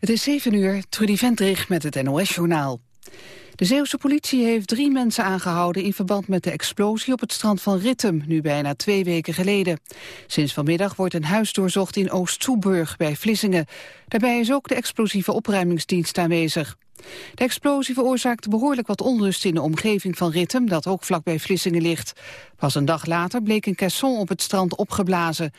Het is 7 uur, Trudy Vendrig met het NOS-journaal. De Zeeuwse politie heeft drie mensen aangehouden in verband met de explosie op het strand van Rittem, nu bijna twee weken geleden. Sinds vanmiddag wordt een huis doorzocht in Oost-Soeburg bij Vlissingen. Daarbij is ook de explosieve opruimingsdienst aanwezig. De explosie veroorzaakte behoorlijk wat onrust in de omgeving van Rittem, dat ook vlakbij Vlissingen ligt. Pas een dag later bleek een caisson op het strand opgeblazen.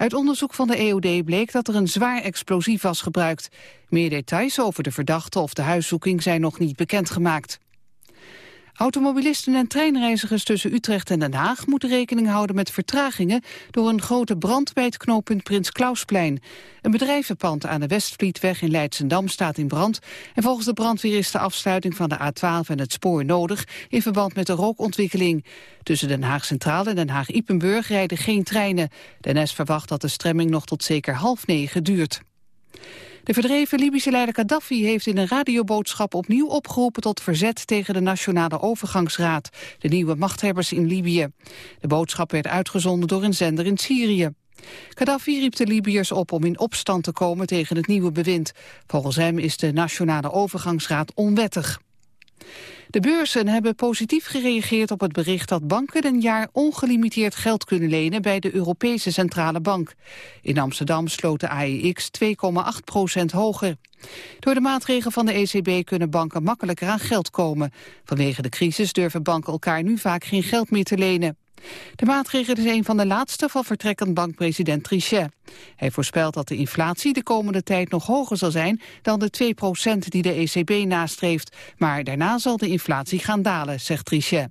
Uit onderzoek van de EOD bleek dat er een zwaar explosief was gebruikt. Meer details over de verdachte of de huiszoeking zijn nog niet bekendgemaakt. Automobilisten en treinreizigers tussen Utrecht en Den Haag moeten rekening houden met vertragingen door een grote brand bij het knooppunt Prins Klausplein. Een bedrijvenpand aan de Westvlietweg in Leidsendam staat in brand en volgens de brandweer is de afsluiting van de A12 en het spoor nodig in verband met de rookontwikkeling. Tussen Den Haag Centraal en Den Haag Ipenburg rijden geen treinen. De NS verwacht dat de stremming nog tot zeker half negen duurt. De verdreven Libische leider Gaddafi heeft in een radioboodschap opnieuw opgeroepen tot verzet tegen de Nationale Overgangsraad, de nieuwe machthebbers in Libië. De boodschap werd uitgezonden door een zender in Syrië. Gaddafi riep de Libiërs op om in opstand te komen tegen het nieuwe bewind. Volgens hem is de Nationale Overgangsraad onwettig. De beurzen hebben positief gereageerd op het bericht dat banken een jaar ongelimiteerd geld kunnen lenen bij de Europese Centrale Bank. In Amsterdam sloot de AEX 2,8 procent hoger. Door de maatregelen van de ECB kunnen banken makkelijker aan geld komen. Vanwege de crisis durven banken elkaar nu vaak geen geld meer te lenen. De maatregel is een van de laatste van vertrekkend bankpresident Trichet. Hij voorspelt dat de inflatie de komende tijd nog hoger zal zijn dan de 2% die de ECB nastreeft. Maar daarna zal de inflatie gaan dalen, zegt Trichet.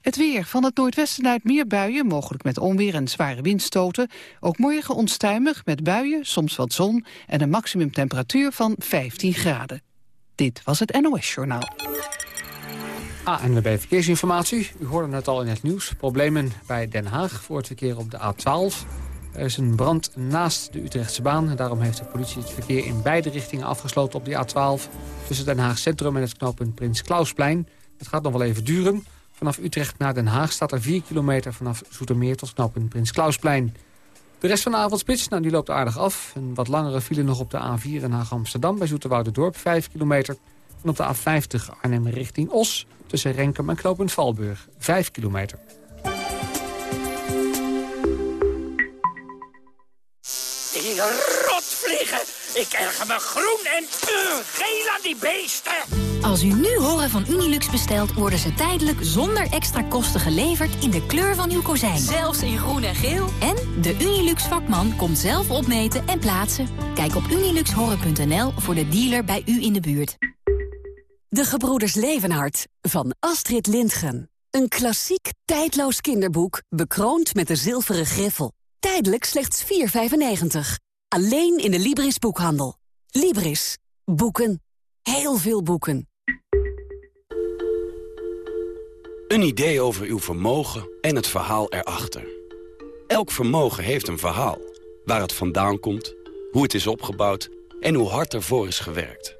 Het weer. Van het noordwesten uit meer buien, mogelijk met onweer en zware windstoten. Ook morgen onstuimig met buien, soms wat zon en een maximumtemperatuur van 15 graden. Dit was het NOS Journaal. ANWB Verkeersinformatie. U hoorde het al in het nieuws. Problemen bij Den Haag voor het verkeer op de A12. Er is een brand naast de Utrechtse baan. Daarom heeft de politie het verkeer in beide richtingen afgesloten op die A12. Tussen Den Haag Centrum en het knooppunt Prins Klausplein. Het gaat nog wel even duren. Vanaf Utrecht naar Den Haag staat er 4 kilometer vanaf Zoetermeer tot knooppunt Prins Klausplein. De rest van de avondspits, nou, die loopt aardig af. Een wat langere file nog op de A4 in Haag-Amsterdam bij Dorp 5 kilometer. En op de A50 Arnhem richting Os tussen Renkum en Knooppunt Valburg. 5 kilometer. Die rotvliegen! Ik erger me groen en uh, geel aan die beesten! Als u nu horen van Unilux bestelt, worden ze tijdelijk zonder extra kosten geleverd in de kleur van uw kozijn. Zelfs in groen en geel. En de Unilux vakman komt zelf opmeten en plaatsen. Kijk op uniluxhoren.nl voor de dealer bij u in de buurt. De Gebroeders Levenhart van Astrid Lindgren. Een klassiek, tijdloos kinderboek, bekroond met de zilveren griffel. Tijdelijk slechts 4,95. Alleen in de Libris boekhandel. Libris. Boeken. Heel veel boeken. Een idee over uw vermogen en het verhaal erachter. Elk vermogen heeft een verhaal. Waar het vandaan komt, hoe het is opgebouwd en hoe hard ervoor is gewerkt.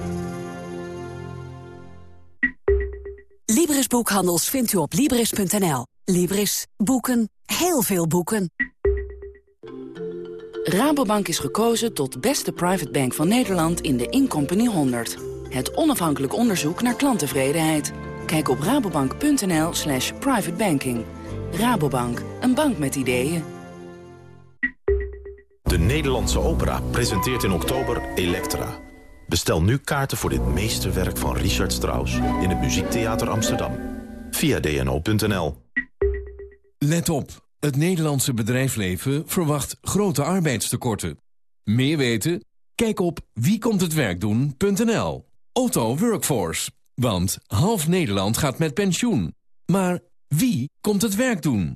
Boekhandels vindt u op Libris.nl. Libris. Boeken. Heel veel boeken. Rabobank is gekozen tot beste private bank van Nederland in de Incompany 100. Het onafhankelijk onderzoek naar klanttevredenheid. Kijk op rabobank.nl slash privatebanking. Rabobank, een bank met ideeën. De Nederlandse Opera presenteert in oktober Elektra. Bestel nu kaarten voor dit meesterwerk van Richard Strauss... in het Muziektheater Amsterdam. Via dno.nl. Let op. Het Nederlandse bedrijfsleven verwacht grote arbeidstekorten. Meer weten? Kijk op wiekomthetwerkdoen.nl. Otto Workforce. Want half Nederland gaat met pensioen. Maar wie komt het werk doen?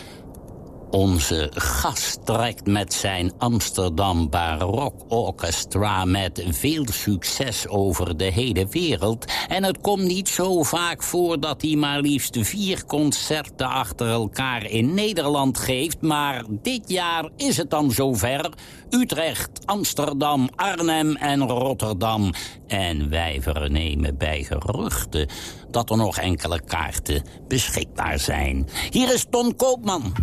Onze gast trekt met zijn Amsterdam Barok Orchestra met veel succes over de hele wereld. En het komt niet zo vaak voor dat hij maar liefst vier concerten achter elkaar in Nederland geeft. Maar dit jaar is het dan zover. Utrecht, Amsterdam, Arnhem en Rotterdam. En wij vernemen bij geruchten dat er nog enkele kaarten beschikbaar zijn. Hier is Ton Koopman.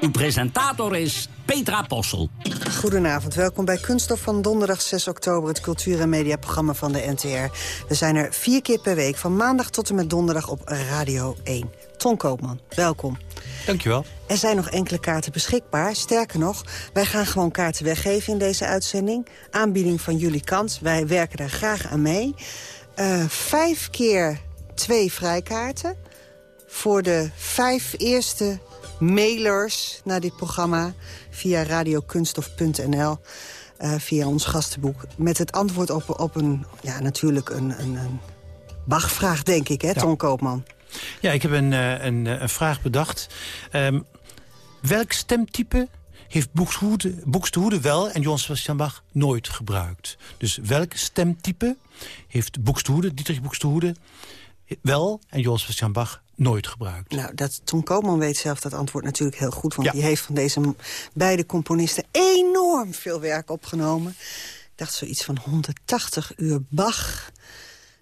Uw presentator is Petra Possel. Goedenavond, welkom bij Kunststof van donderdag 6 oktober... het cultuur- en mediaprogramma van de NTR. We zijn er vier keer per week, van maandag tot en met donderdag op Radio 1. Ton Koopman, welkom. Dankjewel. Er zijn nog enkele kaarten beschikbaar. Sterker nog, wij gaan gewoon kaarten weggeven in deze uitzending. Aanbieding van jullie kant, wij werken daar graag aan mee. Uh, vijf keer twee vrijkaarten... voor de vijf eerste mailers naar dit programma... via radiokunstof.nl, uh, via ons gastenboek... met het antwoord op, op een, ja, natuurlijk een, een, een Bach-vraag, denk ik, hè, ja. Ton Koopman? Ja, ik heb een, een, een vraag bedacht. Um, welk stemtype heeft Boekstehoede wel en Johann Sebastian Bach nooit gebruikt? Dus welk stemtype heeft Boekstehoede, Dietrich Boekstehoede wel en Johann Sebastian Bach nooit gebruikt. Nou, dat, Tom Koopman weet zelf dat antwoord natuurlijk heel goed... want ja. die heeft van deze beide componisten enorm veel werk opgenomen. Ik dacht zoiets van 180 uur Bach...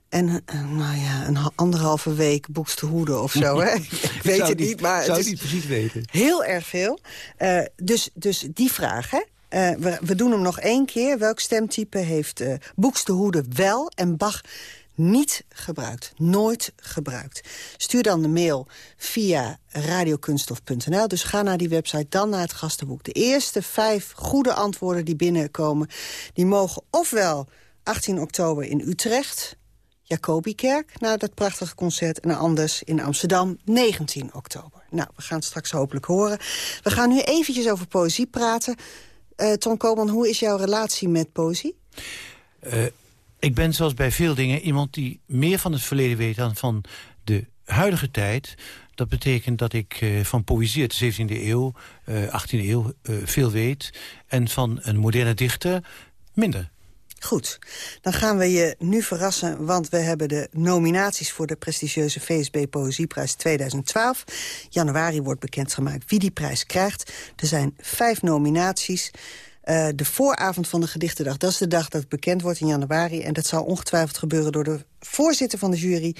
En nou ja, een anderhalve week Boekstehoede of zo. Hè? Ik weet het niet, maar... zou het is niet precies weten. Heel erg veel. Uh, dus, dus die vraag, hè? Uh, we, we, doen hem nog één keer. Welk stemtype heeft uh, Boekstehoede wel en Bach niet gebruikt. Nooit gebruikt. Stuur dan de mail via radiokunstof.nl. Dus ga naar die website, dan naar het gastenboek. De eerste vijf goede antwoorden die binnenkomen... die mogen ofwel 18 oktober in Utrecht... Jacobikerk, na dat prachtige concert... en anders in Amsterdam, 19 oktober. Nou, we gaan het straks hopelijk horen. We gaan nu eventjes over poëzie praten. Uh, Ton Koopman, hoe is jouw relatie met poëzie? Uh, ik ben zoals bij veel dingen iemand die meer van het verleden weet... dan van de huidige tijd. Dat betekent dat ik uh, van poëzie uit de 17e eeuw, uh, 18e eeuw uh, veel weet... en van een moderne dichter minder. Goed, dan gaan we je nu verrassen, want we hebben de nominaties... voor de prestigieuze VSB Poëzieprijs 2012. Januari wordt bekendgemaakt wie die prijs krijgt. Er zijn vijf nominaties... Uh, de vooravond van de gedichtendag, dat is de dag dat bekend wordt in januari. En dat zal ongetwijfeld gebeuren door de voorzitter van de jury...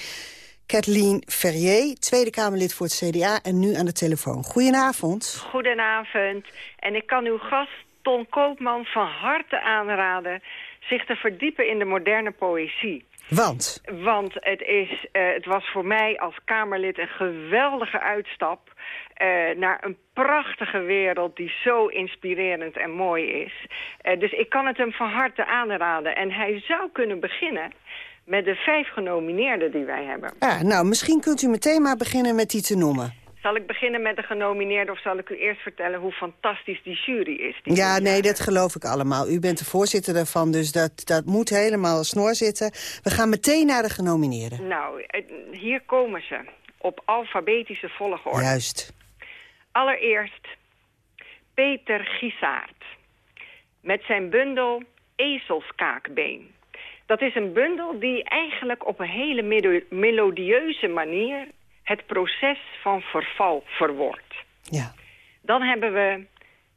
Kathleen Ferrier, Tweede Kamerlid voor het CDA en nu aan de telefoon. Goedenavond. Goedenavond. En ik kan uw gast Ton Koopman van harte aanraden... zich te verdiepen in de moderne poëzie. Want? Want het, is, uh, het was voor mij als Kamerlid een geweldige uitstap... Uh, naar een prachtige wereld die zo inspirerend en mooi is. Uh, dus ik kan het hem van harte aanraden. En hij zou kunnen beginnen met de vijf genomineerden die wij hebben. Ja, nou, misschien kunt u meteen maar beginnen met die te noemen. Zal ik beginnen met de genomineerden of zal ik u eerst vertellen hoe fantastisch die jury is? Die ja, nee, dat geloof ik allemaal. U bent de voorzitter daarvan, dus dat, dat moet helemaal snor zitten. We gaan meteen naar de genomineerden. Nou, hier komen ze. Op alfabetische volgorde. Juist. Allereerst Peter Gisaert. Met zijn bundel Ezelskaakbeen. Dat is een bundel die eigenlijk op een hele melodieuze manier... het proces van verval verwoordt. Ja. Dan hebben we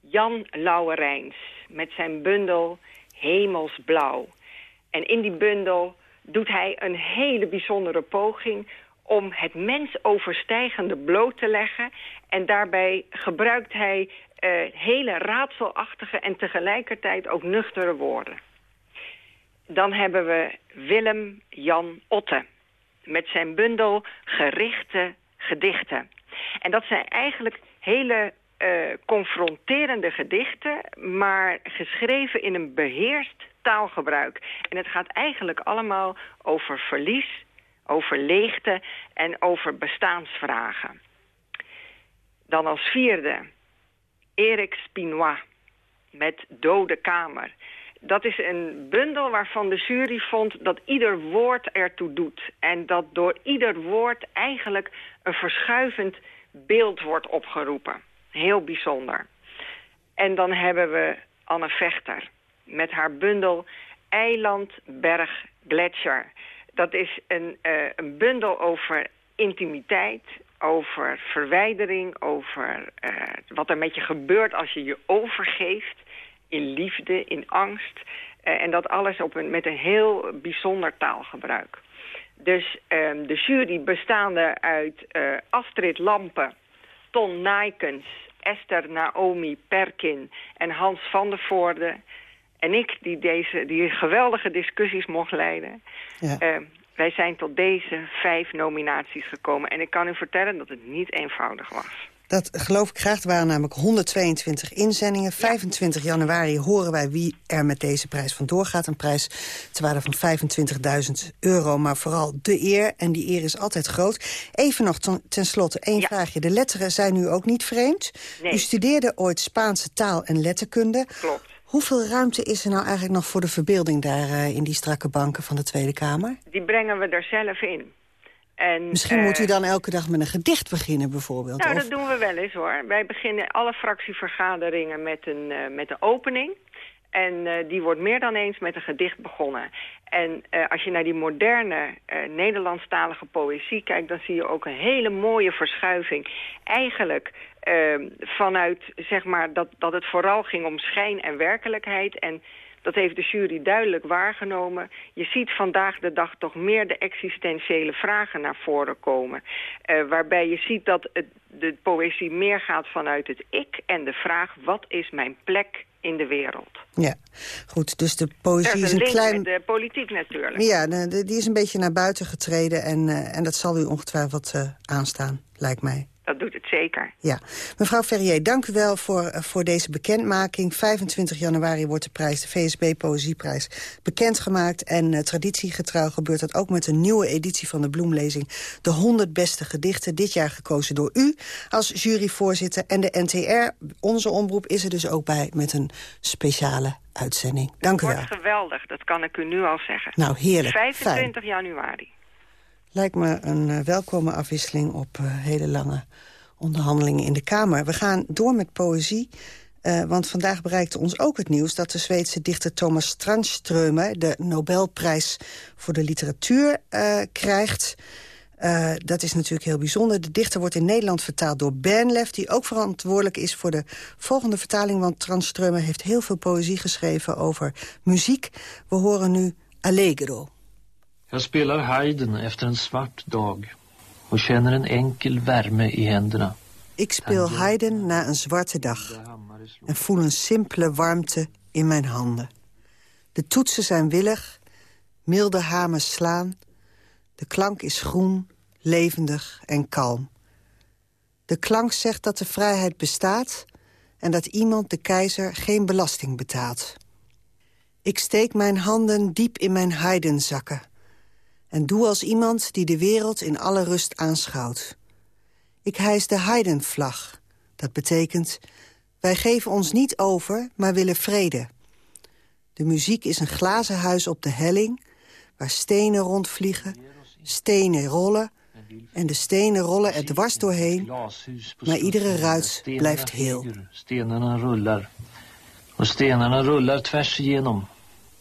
Jan Lauwerijns met zijn bundel Hemelsblauw. En in die bundel doet hij een hele bijzondere poging om het mensoverstijgende bloot te leggen. En daarbij gebruikt hij hele raadselachtige en tegelijkertijd ook nuchtere woorden. Dan hebben we Willem Jan Otte met zijn bundel Gerichte Gedichten. En dat zijn eigenlijk hele uh, confronterende gedichten... maar geschreven in een beheerst taalgebruik. En het gaat eigenlijk allemaal over verlies, over leegte en over bestaansvragen. Dan als vierde, Erik Spinois met Dode Kamer. Dat is een bundel waarvan de jury vond dat ieder woord ertoe doet. En dat door ieder woord eigenlijk een verschuivend beeld wordt opgeroepen. Heel bijzonder. En dan hebben we Anne Vechter met haar bundel Eiland, Berg, Gletscher. Dat is een, uh, een bundel over intimiteit, over verwijdering, over uh, wat er met je gebeurt als je je overgeeft in liefde, in angst. Uh, en dat alles op een, met een heel bijzonder taalgebruik. Dus um, de jury bestaande uit Astrid Lampen, Ton Nijkens, Esther Naomi Perkin en Hans van der Voorde... en ik die deze die geweldige discussies mocht leiden... Ja. Uh, wij zijn tot deze vijf nominaties gekomen. En ik kan u vertellen dat het niet eenvoudig was. Dat geloof ik graag. Er waren namelijk 122 inzendingen. 25 januari horen wij wie er met deze prijs vandoor gaat. Een prijs te waarde van 25.000 euro. Maar vooral de eer. En die eer is altijd groot. Even nog tenslotte één ja. vraagje. De letteren zijn nu ook niet vreemd. Nee. U studeerde ooit Spaanse taal en letterkunde. Klopt. Hoeveel ruimte is er nou eigenlijk nog voor de verbeelding daar uh, in die strakke banken van de Tweede Kamer? Die brengen we er zelf in. En, Misschien uh, moet u dan elke dag met een gedicht beginnen bijvoorbeeld? Nou, of? dat doen we wel eens hoor. Wij beginnen alle fractievergaderingen met een, uh, met een opening. En uh, die wordt meer dan eens met een gedicht begonnen. En uh, als je naar die moderne uh, Nederlandstalige poëzie kijkt... dan zie je ook een hele mooie verschuiving. Eigenlijk uh, vanuit zeg maar, dat, dat het vooral ging om schijn en werkelijkheid... en dat heeft de jury duidelijk waargenomen. Je ziet vandaag de dag toch meer de existentiële vragen naar voren komen. Waarbij je ziet dat het, de poëzie meer gaat vanuit het ik... en de vraag, wat is mijn plek in de wereld? Ja, goed. Dus de poëzie is een klein... de politiek natuurlijk. Ja, de, de, die is een beetje naar buiten getreden... en, uh, en dat zal u ongetwijfeld uh, aanstaan, lijkt mij. Dat doet het zeker. Ja. Mevrouw Ferrier, dank u wel voor, uh, voor deze bekendmaking. 25 januari wordt de prijs, de VSB Poëzieprijs, bekendgemaakt. En uh, traditiegetrouw gebeurt dat ook met een nieuwe editie van de bloemlezing. De 100 beste gedichten, dit jaar gekozen door u als juryvoorzitter. En de NTR, onze omroep, is er dus ook bij met een speciale uitzending. Dank u wel. Het wordt geweldig, dat kan ik u nu al zeggen. Nou, heerlijk. 25 Fijn. januari. Lijkt me een uh, welkome afwisseling op uh, hele lange onderhandelingen in de Kamer. We gaan door met poëzie. Uh, want vandaag bereikte ons ook het nieuws dat de Zweedse dichter Thomas Tranströmer... de Nobelprijs voor de literatuur krijgt. Dat is natuurlijk heel bijzonder. De dichter wordt in Nederland vertaald door Bernlef... die ook verantwoordelijk is voor de volgende vertaling... want Tranströmer heeft heel veel poëzie geschreven over muziek. We horen nu Allegro. Jag spelar Haydn efter en svart dag och känner en enkel värme i händerna. Ik speel Haydn na een zwarte dag en voel een simpele warmte in mijn handen. De toetsen zijn willig, milde hamers slaan. De klank is groen, levendig en kalm. De klank zegt dat de vrijheid bestaat... en dat iemand de keizer geen belasting betaalt. Ik steek mijn handen diep in mijn Haydn-zakken... en doe als iemand die de wereld in alle rust aanschouwt. Ik hijs de Haydn-vlag. Dat betekent, wij geven ons niet over, maar willen vrede. De muziek is een glazen huis op de helling... waar stenen rondvliegen, stenen rollen... en de stenen rollen er dwars doorheen... maar iedere ruit blijft heel. Stenarna rullar. Och stenarna rullar tvärs igenom.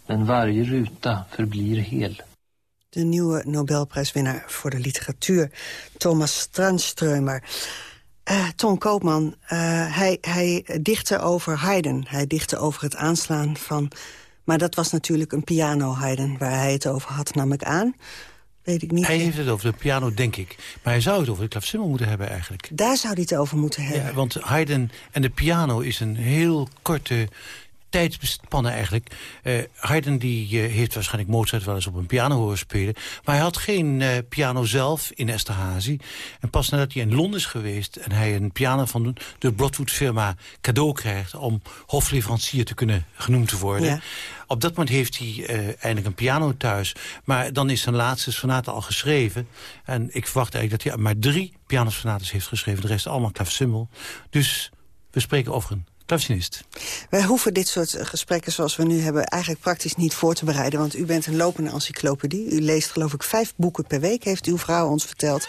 Men varje ruta förblir hel. De nieuwe Nobelprijswinnaar voor de literatuur, Thomas Tranströmer. Uh, Tom Koopman, uh, hij, hij dichtte over Haydn. Hij dichtte over het aanslaan van... Maar dat was natuurlijk een piano Haydn waar hij het over had, nam ik aan. Weet ik niet. Hij heeft het over de piano, denk ik. Maar hij zou het over de klavecimbal moeten hebben eigenlijk. Daar zou hij het over moeten hebben. Ja, want Haydn en de piano is een heel korte tijdspannen eigenlijk. Uh, Haydn die, uh, heeft waarschijnlijk Mozart wel eens op een piano horen spelen. Maar hij had geen uh, piano zelf in Esterhazy. En pas nadat hij in Londen is geweest... en hij een piano van de Broadwood firma cadeau krijgt... om hofleverancier te kunnen genoemd te worden... Ja. Op dat moment heeft hij eindelijk een piano thuis. Maar dan is zijn laatste sonate al geschreven. En ik verwacht eigenlijk dat hij maar drie pianosonates heeft geschreven. De rest allemaal klavecimbal. Dus we spreken over een Wij hoeven dit soort gesprekken zoals we nu hebben... eigenlijk praktisch niet voor te bereiden. Want u bent een lopende encyclopedie. U leest geloof ik vijf boeken per week, heeft uw vrouw ons verteld.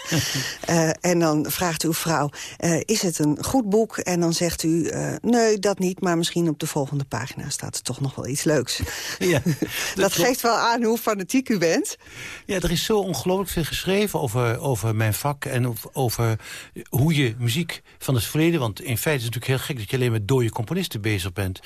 uh, en dan vraagt uw vrouw, uh, is het een goed boek? En dan zegt u, uh, nee, dat niet. Maar misschien op de volgende pagina staat er toch nog wel iets leuks. Ja, dat, geeft wel aan hoe fanatiek u bent. Ja, er is zo ongelooflijk veel geschreven over, over mijn vak... en over hoe je muziek van het verleden... want in feite is het natuurlijk heel gek dat je alleen met dode je componisten bezig bent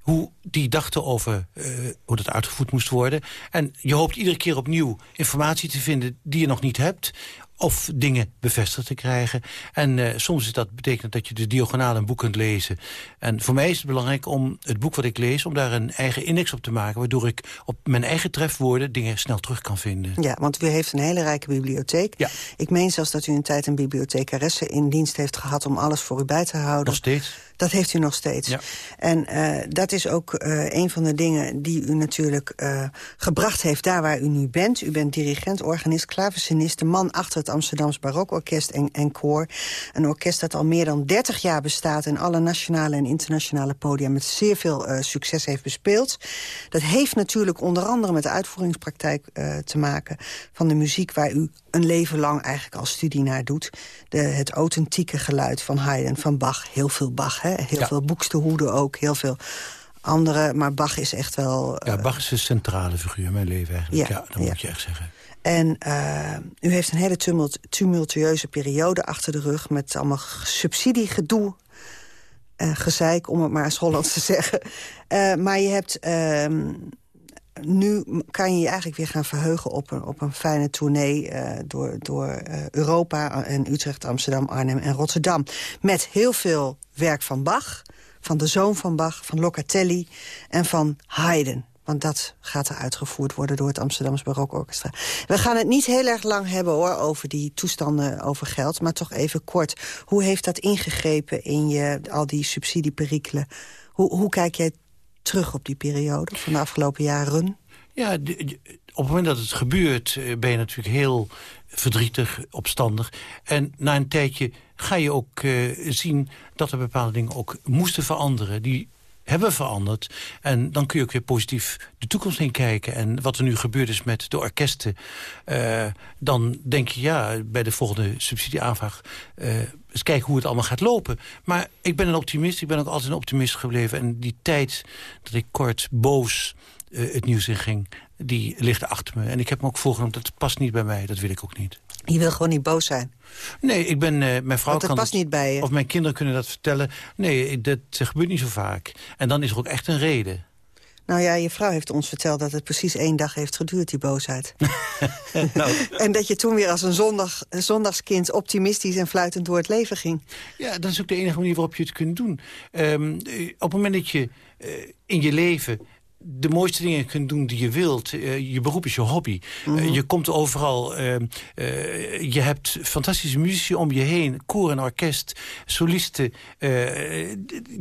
hoe die dachten over uh, hoe dat uitgevoerd moest worden. En je hoopt iedere keer opnieuw informatie te vinden die je nog niet hebt of dingen bevestigd te krijgen. En uh, soms is dat betekent dat je de diagonaal een boek kunt lezen. En voor mij is het belangrijk om het boek wat ik lees... om daar een eigen index op te maken... waardoor ik op mijn eigen trefwoorden dingen snel terug kan vinden. Ja, want u heeft een hele rijke bibliotheek. Ja. Ik meen zelfs dat u een tijd een bibliothecaresse in dienst heeft gehad... om alles voor u bij te houden. Nog steeds. Dat heeft u nog steeds. Ja. En uh, dat is ook uh, een van de dingen die u natuurlijk uh, gebracht heeft... daar waar u nu bent. U bent dirigent, organist, klavecinist... de man achter het Amsterdams Barokorkest en, en Koor. Een orkest dat al meer dan 30 jaar bestaat... en alle nationale en internationale podia met zeer veel succes heeft bespeeld. Dat heeft natuurlijk onder andere met de uitvoeringspraktijk te maken... van de muziek waar u een leven lang eigenlijk als studie naar doet. De, het authentieke geluid van Haydn, van Bach. Heel veel Bach, hè? heel ja. veel Boekstehoede ook, heel veel andere. Maar Bach is echt wel... Ja, Bach is een centrale figuur in mijn leven eigenlijk. Ja, ja dat moet je echt zeggen. En uh, u heeft een hele tumult, tumultueuze periode achter de rug... met allemaal subsidiegedoe, uh, gezeik, om het maar eens Hollands te zeggen. Uh, maar je hebt... Uh, nu kan je je eigenlijk weer gaan verheugen op een, op een fijne tournee... door, door Europa en Utrecht, Amsterdam, Arnhem en Rotterdam. Met heel veel werk van Bach, van de zoon van Bach, van Locatelli en van Haydn. Want dat gaat er uitgevoerd worden door het Amsterdamse Barokorkestra. We gaan het niet heel erg lang hebben hoor over die toestanden over geld. Maar toch even kort. Hoe heeft dat ingegrepen in je, al die subsidieperikelen? Hoe, hoe kijk jij terug op die periode van de afgelopen jaren? Ja, op het moment dat het gebeurt ben je natuurlijk heel verdrietig, opstandig. En na een tijdje ga je ook uh, zien dat er bepaalde dingen ook moesten veranderen... die hebben veranderd. En dan kun je ook weer positief de toekomst in kijken. En wat er nu gebeurd is met de orkesten... Uh, dan denk je, ja, bij de volgende subsidieaanvraag... eens kijken hoe het allemaal gaat lopen. Maar ik ben een optimist, ik ben ook altijd een optimist gebleven. En die tijd dat ik kort boos uh, het nieuws in ging... die ligt achter me. En ik heb me ook voorgenomen, dat past niet bij mij, dat wil ik ook niet. Je wil gewoon niet boos zijn? Nee, ik ben, uh, mijn vrouw Want kan past dat, niet bij je. Of mijn kinderen kunnen dat vertellen. Nee, dat gebeurt niet zo vaak. En dan is er ook echt een reden. Nou ja, je vrouw heeft ons verteld dat het precies één dag heeft geduurd, die boosheid. nou. en dat je toen weer als een, zondag, een zondagskind optimistisch en fluitend door het leven ging. Ja, dat is ook de enige manier waarop je het kunt doen. Um, op het moment dat je uh, in je leven de mooiste dingen kunt doen die je wilt. Uh, je beroep is je hobby. Mm -hmm. uh, je komt overal. Uh, je hebt fantastische muzici om je heen. Koor en orkest, solisten.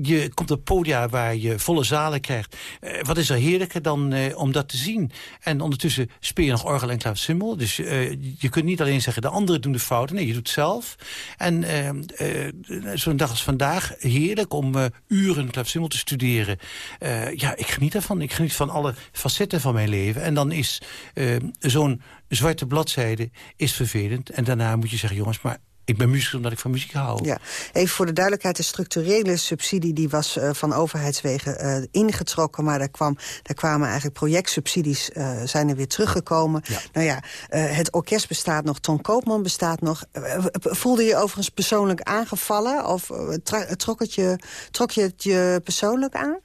je komt op podia waar je volle zalen krijgt. wat is er heerlijker dan om dat te zien? En ondertussen speel je nog orgel en klavecimbal. Dus je kunt niet alleen zeggen de anderen doen de fouten. Nee, je doet het zelf. En zo'n dag als vandaag, heerlijk om uren klavecimbal te studeren. ja, ik geniet daarvan. Ik geniet van alle facetten van mijn leven. En dan is uh, zo'n zwarte bladzijde is vervelend. En daarna moet je zeggen, jongens, maar ik ben muziek omdat ik van muziek hou. Ja. Even voor de duidelijkheid, de structurele subsidie... die was uh, van overheidswegen uh, ingetrokken... maar daar, kwam, daar kwamen eigenlijk projectsubsidies uh, zijn er weer teruggekomen. Ja. Nou ja, het orkest bestaat nog, Ton Koopman bestaat nog. voelde je overigens persoonlijk aangevallen? Of trok, het je, trok je het je persoonlijk aan?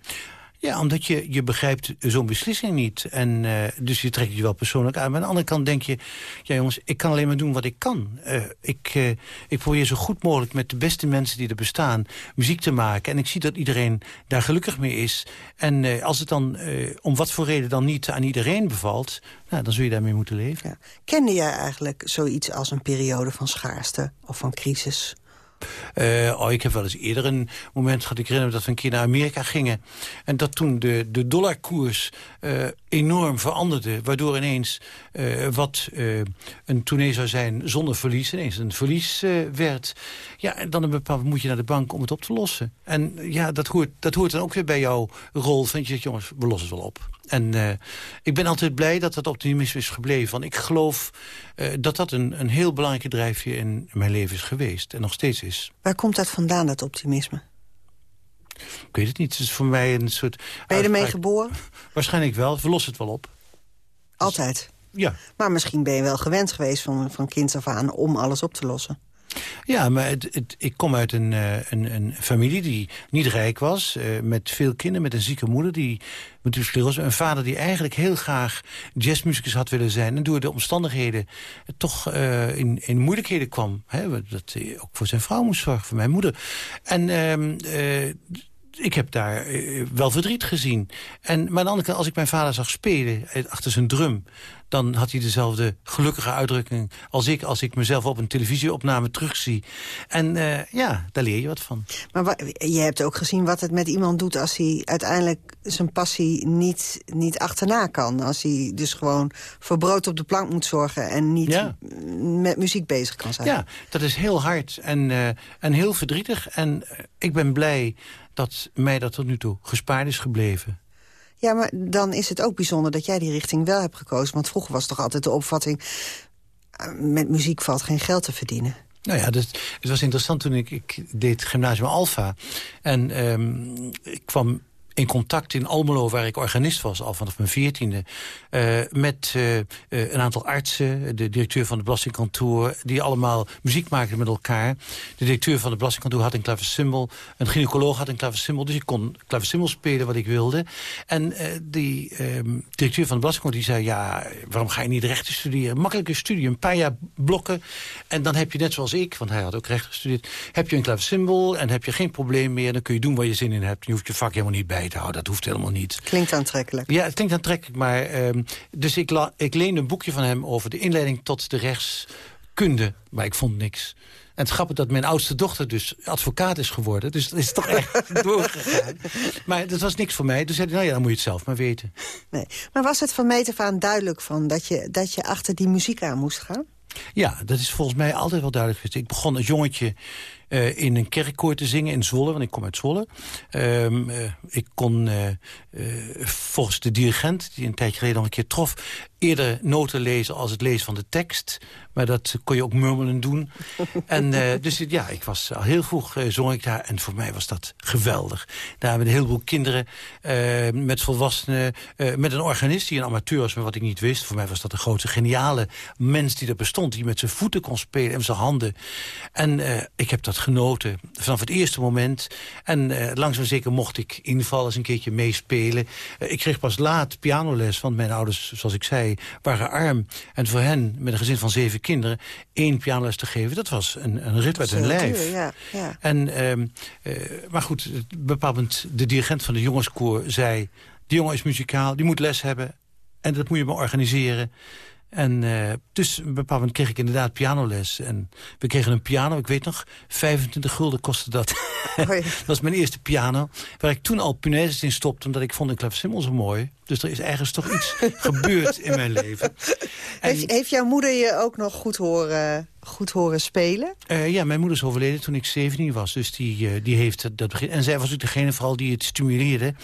Ja, omdat je, je begrijpt zo'n beslissing niet. En, uh, dus je trekt je wel persoonlijk aan. Maar aan de andere kant denk je... ja jongens, ik kan alleen maar doen wat ik kan. Uh, ik, uh, ik probeer zo goed mogelijk met de beste mensen die er bestaan... muziek te maken. En ik zie dat iedereen daar gelukkig mee is. En als het dan om wat voor reden dan niet aan iedereen bevalt... Nou, dan zul je daarmee moeten leven. Kende jij eigenlijk zoiets als een periode van schaarste of van crisis? Uh, oh, ik heb wel eens eerder een moment gehad. Ik herinner me dat we een keer naar Amerika gingen. En dat toen de, de dollarkoers uh, enorm veranderde. Waardoor ineens uh, wat een tournee zou zijn zonder verlies... ineens een verlies werd. Ja, en dan een bepaald moet je naar de bank om het op te lossen. En ja, dat hoort, dat hoort dan ook weer bij jouw rol. Vind je, jongens, we lossen het wel op. En uh, ik ben altijd blij dat dat optimisme is gebleven. Want ik geloof uh, dat dat een, een heel belangrijke drijfje in mijn leven is geweest. En nog steeds is. Waar komt dat vandaan, dat optimisme? Ik weet het niet. Het is voor mij een soort... Ben je ermee geboren? Waarschijnlijk wel. We lossen het wel op. Altijd? Ja. Maar misschien ben je wel gewend geweest van, van kind af aan om alles op te lossen. Ja, maar ik kom uit een, uh, een, een, familie die niet rijk was. Uh, met veel kinderen, met een zieke moeder. Die, met sclerose, een vader die eigenlijk heel graag jazzmuzikus had willen zijn. En door de omstandigheden toch uh, in, in moeilijkheden kwam. Hè, dat hij ook voor zijn vrouw moest zorgen, voor mijn moeder. En ehm, ik heb daar wel verdriet gezien. En, maar aan de andere kant, als ik mijn vader zag spelen achter zijn drum dan had hij dezelfde gelukkige uitdrukking als ik... als ik mezelf op een televisieopname terugzie. En uh, ja, daar leer je wat van. Maar je hebt ook gezien wat het met iemand doet... als hij uiteindelijk zijn passie niet, niet achterna kan. Als hij dus gewoon voor brood op de plank moet zorgen... en niet ja. met muziek bezig kan zijn. Ja, dat is heel hard en, uh, en heel verdrietig. En uh, ik ben blij dat mij dat tot nu toe gespaard is gebleven. Ja, maar dan is het ook bijzonder dat jij die richting wel hebt gekozen. Want vroeger was toch altijd de opvatting... Eh, met muziek valt geen geld te verdienen. Nou ja, dus, het was interessant toen ik, ik deed gymnasium Alpha. En um, ik kwam in contact in Almelo, waar ik organist was, al vanaf mijn veertiende... Uh, met uh, een aantal artsen, de directeur van het belastingkantoor... die allemaal muziek maakten met elkaar. De directeur van het belastingkantoor had een klaversymbol. Een gynaecoloog had een klaversymbol. Dus ik kon klaversymbol spelen wat ik wilde. En die ehm, directeur van het belastingkantoor die zei... ja, waarom ga je niet rechten studeren? Makkelijke studie, een paar jaar blokken. En dan heb je net zoals ik, want hij had ook rechten gestudeerd... heb je een klaversymbol en heb je geen probleem meer... dan kun je doen waar je zin in hebt. Je hoeft je vak helemaal niet bij Dat hoeft helemaal niet. Klinkt aantrekkelijk. Ja, het klinkt aantrekkelijk. Maar, um, dus ik, la, ik leende een boekje van hem over de inleiding tot de rechtskunde. Maar ik vond niks. En het grappig dat mijn oudste dochter dus advocaat is geworden. Dus dat is toch echt doorgegaan. Maar dat was niks voor mij. Dus zei hij, nou ja, dan moet je het zelf maar weten. Nee. Maar was het van meet af aan duidelijk van dat je, dat je achter die muziek aan moest gaan? Ja, dat is volgens mij altijd wel duidelijk geweest. Ik begon als jongetje uh, in een kerkkoor te zingen in Zwolle, want ik kom uit Zwolle. Um, uh, ik kon uh, volgens de dirigent, die een tijdje geleden al een keer trof... eerder noten lezen als het lezen van de tekst. Maar dat kon je ook murmelen doen. en dus ja, ik was al heel vroeg zong ik daar. En voor mij was dat geweldig. Daar hebben een heleboel kinderen met volwassenen... met een organist die een amateur was, maar wat ik niet wist. Voor mij was dat een grote geniale mens die er bestond. Die met zijn voeten kon spelen en zijn handen. En ik heb dat genoten vanaf het eerste moment. En uh, langzaam zeker mocht ik invallen eens een keertje meespelen. Uh, ik kreeg pas laat pianoles, want mijn ouders, zoals ik zei, waren arm. En voor hen, met een gezin van zeven kinderen, één pianoles te geven... dat was een, een rit uit hun lijf. ja, ja. En, uh, maar goed, bepaald de dirigent van de jongenskoor zei... die jongen is muzikaal, die moet les hebben... en dat moet je maar organiseren... En uh, dus op een bepaald moment kreeg ik inderdaad pianoles. En we kregen een piano, ik weet nog, 25 gulden kostte dat. Oh dat was mijn eerste piano. Waar ik toen al punaises in stopte, omdat ik vond een klavecimbal zo mooi. Dus er is ergens toch iets gebeurd in mijn leven. En, heeft, heeft, jouw moeder je ook nog goed horen, goed horen spelen? Uh, ja, mijn moeder is overleden toen ik 17 was. Dus die, uh, die heeft dat begin. En zij was ook degene vooral die het stimuleerde.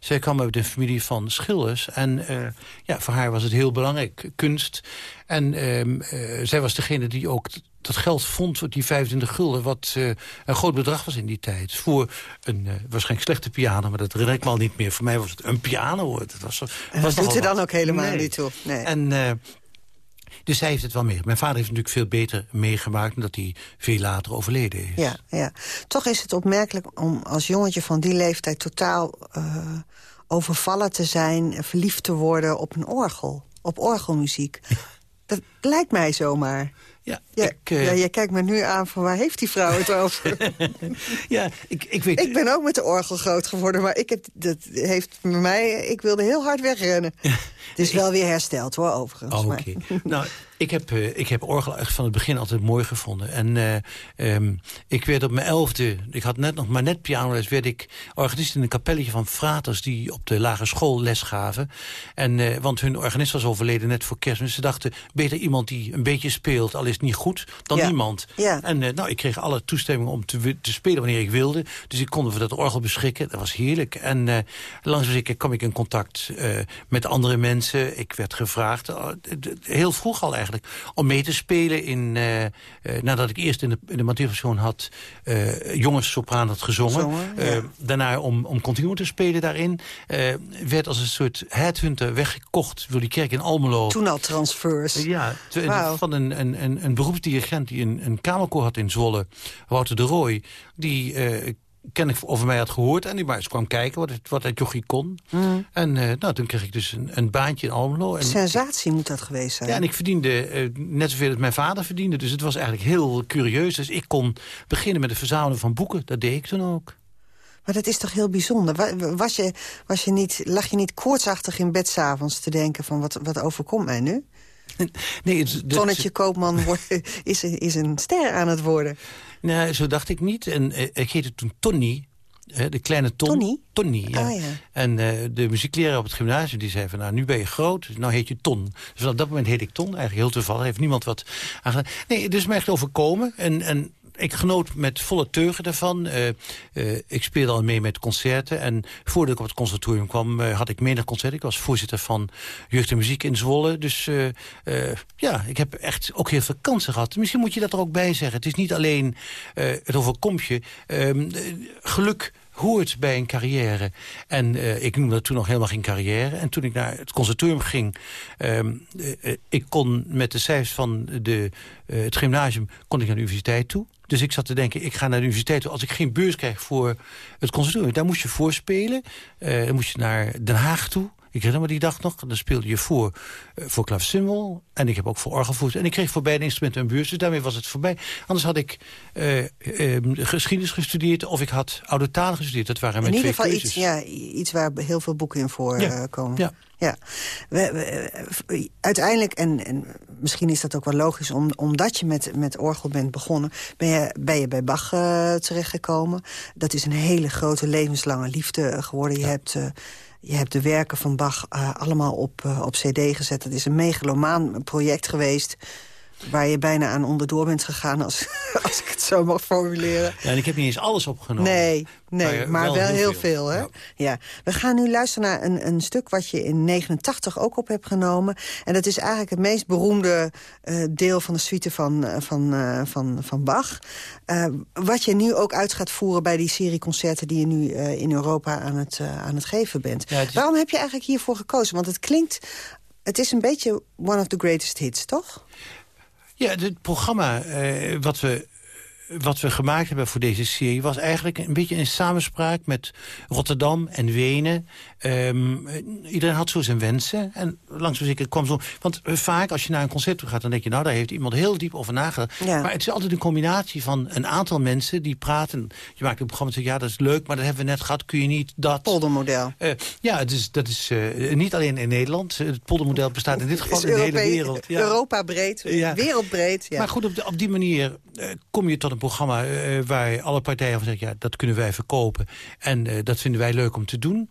Zij kwam uit een familie van schilders. En uh, ja, voor haar was het heel belangrijk, kunst. En ehm, zij was degene die ook dat geld vond, die 25 gulden, wat uh, een groot bedrag was in die tijd. Voor een uh, waarschijnlijk slechte piano, maar dat herinner ik me al niet meer. Voor mij was het een piano. Dat, was, dat doet er dan ook helemaal nee. niet toe. Nee. En, uh, dus zij heeft het wel meer. Mijn vader heeft natuurlijk veel beter meegemaakt... omdat hij veel later overleden is. Ja, ja. Toch is het opmerkelijk om als jongetje van die leeftijd... totaal overvallen te zijn... verliefd te worden op een orgel, op orgelmuziek. Dat lijkt mij zomaar. Ja, ja, ik, uh... ja, jij kijkt me nu aan van waar heeft die vrouw het over? ja, ik, ik weet... Ik ben ook met de orgel groot geworden, maar ik heb, dat heeft mij... Ik wilde heel hard wegrennen. Het is wel weer hersteld, hoor, overigens. Oh, Oké. nou, ik heb, uh, ik heb orgel echt van het begin altijd mooi gevonden. En uh, um, ik werd op mijn elfde, ik had net nog maar net pianoles... werd ik organist in een kapelletje van fraters... die op de lagere school les gaven. En, uh, want hun organist was overleden net voor kerstmis. Ze dachten, beter iemand die een beetje speelt... al is het niet goed, dan ja. niemand. Ja. En nou, ik kreeg alle toestemming om te, te, spelen wanneer ik wilde. Dus ik kon voor dat orgel beschikken. Dat was heerlijk. En uh, langzaam ik kwam ik in contact met andere mensen. Ik werd gevraagd, heel vroeg al eigenlijk om mee te spelen in... Uh, uh, nadat ik eerst in de, in de Matthäuspersoon had... Uh, jongens sopraan had gezongen. Zongen, ja. daarna om, om continu te spelen daarin. werd als een soort headhunter weggekocht door die kerk in Almelo. Toen al transfers. Ja, wow. van een, een, een, een beroepsdirigent die een, een kamerkoor had in Zwolle. Wouter de Rooij. Die ken ik over mij had gehoord. En die maar eens kwam kijken wat, het, wat dat jochie kon. Mm. En uh, nou, toen kreeg ik dus een, een baantje in Almelo. En Sensatie moet dat geweest zijn. Ja, en ik verdiende uh, net zoveel als mijn vader verdiende. Dus het was eigenlijk heel curieus. Dus ik kon beginnen met het verzamelen van boeken. Dat deed ik toen ook. Maar dat is toch heel bijzonder. Was je, was je niet, lag je niet koortsachtig in bed s'avonds te denken van wat, wat overkomt mij nu? Nee, het, het, Tonnetje Koopman wordt, is, is een ster aan het worden. Nee, zo dacht ik niet. En uh, ik heette toen Tony. De kleine Ton. Tony? Tony, ja. Ah, ja. En uh, de muziekleraar op het gymnasium die zei van... nou, nu ben je groot, dus nou heet je Ton. Dus op dat moment heet ik Ton, eigenlijk heel toevallig. heeft niemand wat aangedaan. Nee, het is me echt overkomen. En, en ik genoot met volle teugen daarvan. Uh, uh, ik speelde al mee met concerten. En voordat ik op het conservatorium kwam, uh, had ik menig concert. Ik was voorzitter van Jeugd en Muziek in Zwolle. Dus ja, ik heb echt ook heel veel kansen gehad. Misschien moet je dat er ook bij zeggen. Het is niet alleen het overkomt je. Ehm, geluk hoort bij een carrière. En ik noemde dat toen nog helemaal geen carrière. En toen ik naar het conservatorium ging... Um, ik kon met de cijfers van de, het gymnasium kon ik naar de universiteit toe. Dus ik zat te denken, ik ga naar de universiteit toe. Als ik geen beurs krijg voor het conservatorium... daar moest je voorspelen. dan moest je naar Den Haag toe. Ik herinner me die dag nog. Dan speelde je voor, uh, voor klavecimbal. En ik heb ook voor orgelvoet. En ik kreeg voor beide instrumenten een beurs. Dus daarmee was het voorbij. Anders had ik uh, uh, geschiedenis gestudeerd. Of ik had oude talen gestudeerd. Dat waren in mijn ieder twee geval keuzes. iets, ja, iets waar heel veel boeken in voor ja. komen. Ja. Ja, we, we, uiteindelijk, en, en misschien is dat ook wel logisch... Om, omdat je met, met orgel bent begonnen... ben je, ben je bij Bach uh, terechtgekomen. Dat is een hele grote levenslange liefde geworden. Je, ja. hebt, uh, je hebt de werken van Bach uh, allemaal op, op cd gezet. Dat is een megalomaan project geweest waar je bijna aan onderdoor bent gegaan, als, als ik het zo mag formuleren. Ja, en ik heb niet eens alles opgenomen. Nee, nee maar, maar wel, wel, heel veel. veel hè? Ja. ja. We gaan nu luisteren naar een, een stuk wat je in 89 ook op hebt genomen. En dat is eigenlijk het meest beroemde uh, deel van de suite van, uh, van, uh, van, van Bach. wat je nu ook uit gaat voeren bij die serie concerten... die je nu in Europa aan het, aan het geven bent. Ja, het is... Waarom heb je eigenlijk hiervoor gekozen? Want het klinkt... Het is een beetje one of the greatest hits, toch? Ja, het programma uh, wat, we, wat we gemaakt hebben voor deze serie... was eigenlijk een beetje in samenspraak met Rotterdam en Wenen. Um, iedereen had zo zijn wensen. En langzaam zeker kwam zo... Want vaak als je naar een concert toe gaat... dan denk je, nou, daar heeft iemand heel diep over nagedacht. Ja. Maar het is altijd een combinatie van een aantal mensen die praten. Je maakt een programma en zegt, ja, dat is leuk... maar dat hebben we net gehad, kun je niet dat... Poldermodel. Uh, ja, het is, dat is uh, niet alleen in Nederland. Het poldermodel bestaat in dit geval in de hele wereld. Ja. Europa breed, wereldbreed. Ja. Maar goed, op, de, op die manier kom je tot een programma... waar alle partijen van zeggen, ja, dat kunnen wij verkopen. En dat vinden wij leuk om te doen.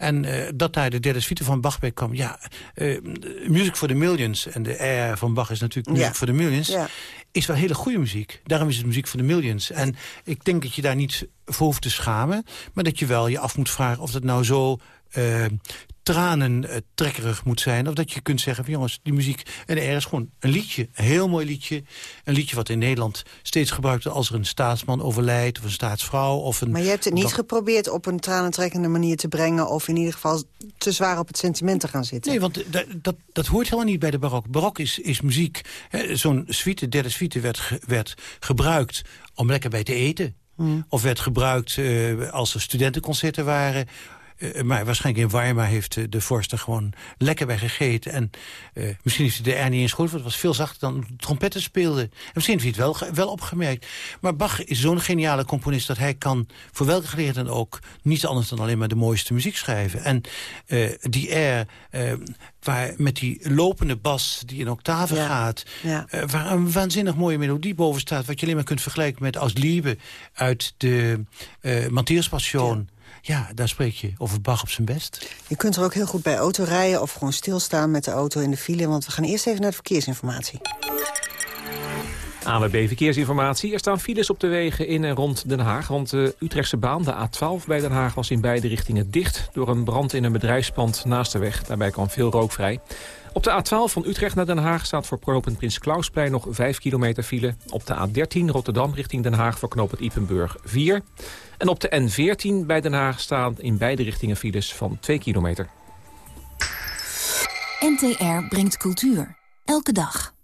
En uh, dat daar de derde suite van Bach bij kwam. Ja, uh, Music for the Millions. En de R van Bach is natuurlijk Music ja. for the Millions. Ja. Is wel hele goede muziek. Daarom is het muziek voor de Millions. En ik denk dat je daar niet voor hoeft te schamen. Maar dat je wel je af moet vragen of dat nou zo... Uh, tranentrekkerig moet zijn. Of dat je kunt zeggen van jongens, die muziek... En er is gewoon een liedje, een heel mooi liedje. Een liedje wat in Nederland steeds gebruikt wordt... als er een staatsman overlijdt of een staatsvrouw. Of een maar je hebt het niet geprobeerd op een tranentrekkende manier te brengen... of in ieder geval te zwaar op het sentiment te gaan zitten. Nee, want dat, dat, dat hoort helemaal niet bij de barok. Barok is, is muziek. Zo'n suite, derde suite werd, ge, werd gebruikt om lekker bij te eten. Hmm. Of werd gebruikt uh, als er studentenconcerten waren Uh, maar waarschijnlijk in Weimar heeft uh, de vorst er gewoon lekker bij gegeten. En uh, misschien heeft hij de R niet eens goed, want het was veel zachter dan de trompetten speelden. En misschien heeft hij het wel, wel opgemerkt. Maar Bach is zo'n geniale componist dat hij kan voor welke geleerde dan ook... niet anders dan alleen maar de mooiste muziek schrijven. En die R waar met die lopende bas die in octaven gaat... Ja. Uh, waar een waanzinnig mooie melodie boven staat... wat je alleen maar kunt vergelijken met Als Liebe uit de uh. Ja. Ja, daar spreek je over Bach op zijn best. Je kunt er ook heel goed bij auto rijden of gewoon stilstaan met de auto in de file... want we gaan eerst even naar de verkeersinformatie. ANWB Verkeersinformatie. Er staan files op de wegen in en rond Den Haag. Want de Utrechtse baan, de A12 bij Den Haag, was in beide richtingen dicht... door een brand in een bedrijfspand naast de weg. Daarbij kwam veel rook vrij. Op de A12 van Utrecht naar Den Haag staat voor knooppunt Prins Klausplein nog 5 kilometer file. Op de A13 Rotterdam richting Den Haag voor knooppunt Ipenburg 4. En op de N14 bij Den Haag staan in beide richtingen files van 2 kilometer. NTR brengt cultuur. Elke dag.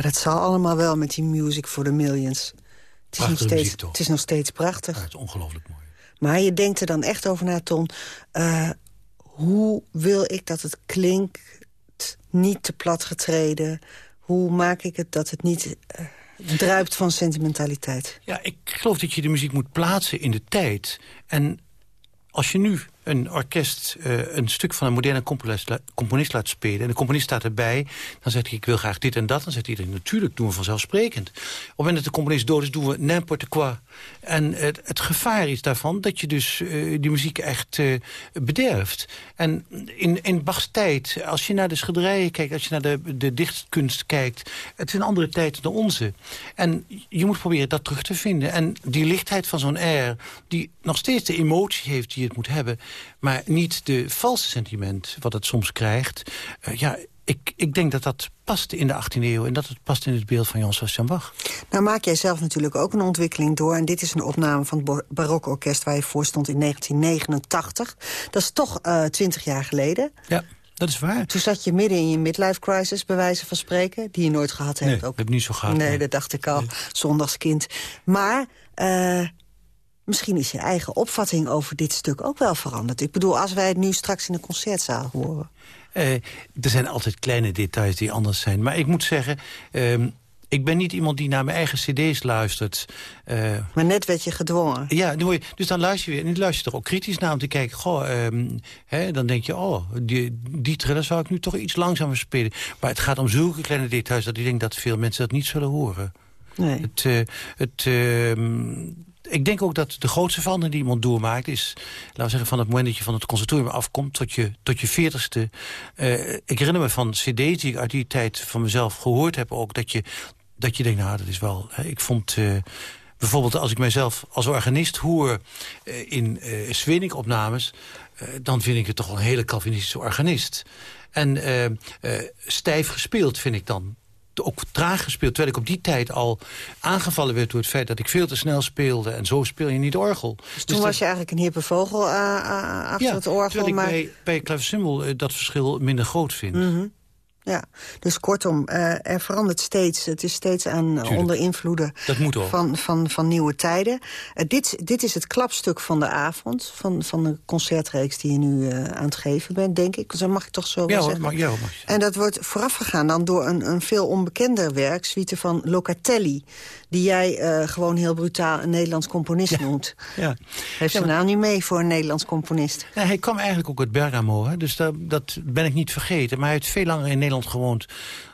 Ja, dat zal allemaal wel met die Music for the Millions. Het is, nog steeds, het is nog steeds prachtig. Ja, het is ongelooflijk mooi. Maar je denkt er dan echt over na, Ton. Uh, hoe wil ik dat het klinkt, niet te plat getreden? Hoe maak ik het dat het niet uh, druipt van sentimentaliteit? Ja, ik geloof dat je de muziek moet plaatsen in de tijd. En als je nu een orkest uh, een stuk van een moderne componist, laat spelen... en de componist staat erbij, dan zegt hij ik wil graag dit en dat. Dan zegt hij natuurlijk doen we vanzelfsprekend. Op het moment dat de componist dood is, doen we n'importe quoi. En het, het, gevaar is daarvan dat je dus uh, die muziek echt uh, bederft. En in, in Bachs tijd, als je naar de schilderijen kijkt... als je naar de, de dichtkunst kijkt... het is een andere tijd dan onze. En je moet proberen dat terug te vinden. En die lichtheid van zo'n air... die nog steeds de emotie heeft die het moet hebben maar niet de valse sentiment wat het soms krijgt. Uh, ja, ik, ik denk dat dat past in de 18e eeuw... en dat het past in het beeld van Jan Sebastian Bach. Nou maak jij zelf natuurlijk ook een ontwikkeling door... en dit is een opname van het Barokorkest waar je voor stond in 1989. Dat is toch uh, 20 jaar geleden. Ja. Dat is waar. Toen zat je midden in je midlife crisis, bij wijze van spreken... die je nooit gehad hebt. Nee, ook. heb niet zo gehad. Nee, nee. dat dacht ik al. Nee. Zondagskind. Maar... Uh, misschien is je eigen opvatting over dit stuk ook wel veranderd. Ik bedoel, als wij het nu straks in de concertzaal horen. Uh, er zijn altijd kleine details die anders zijn. Maar ik moet zeggen, uh, ik ben niet iemand die naar mijn eigen cd's luistert. Uh, maar net werd je gedwongen. Ja, dus dan luister je weer. En dan luister je er ook kritisch naar om te kijken... Goh, um, hè, dan denk je, oh, die, die triller zou ik nu toch iets langzamer spelen. Maar het gaat om zulke kleine details... dat ik denk dat veel mensen dat niet zullen horen. Nee. Het, uh, het, uh, ik denk ook dat de grootste verandering die iemand doormaakt... is, laten we zeggen, van het moment dat je van het conservatorium afkomt... tot je, tot je veertigste. Uh, ik herinner me van cd's die ik uit die tijd van mezelf gehoord heb ook... dat je, dat je denkt, nou, dat is wel... Ik vond... Uh, bijvoorbeeld als ik mijzelf als organist hoor uh, in uh, Swening-opnames... Uh, dan vind ik het toch een hele Calvinistische organist. En stijf gespeeld vind ik dan ook traag gespeeld. Terwijl ik op die tijd al aangevallen werd door het feit dat ik veel te snel speelde. En zo speel je niet orgel. Dus toen dus was je eigenlijk een hippe vogel uh, achter ja, het orgel. terwijl maar... ik bij, bij uh, dat verschil minder groot vind. Mm -hmm. Ja, dus kortom, uh, er verandert steeds. Het is steeds aan uh, onder invloeden van, van, van nieuwe tijden. Uh, dit, dit is het klapstuk van de avond, van, van de concertreeks die je nu aan het geven bent, denk ik. Zo mag ik toch zo ja, wel zeggen. mag, ja, mag en dat wordt voorafgegaan dan door een, een veel onbekender werk, suite van Locatelli, die jij gewoon heel brutaal een Nederlands componist ja. noemt. Ja. Heeft ja, nou niet mee voor een Nederlands componist? Ja, hij kwam eigenlijk ook uit Bergamo, hè? dus dat, dat ben ik niet vergeten. Maar hij heeft veel langer in Nederland gewoond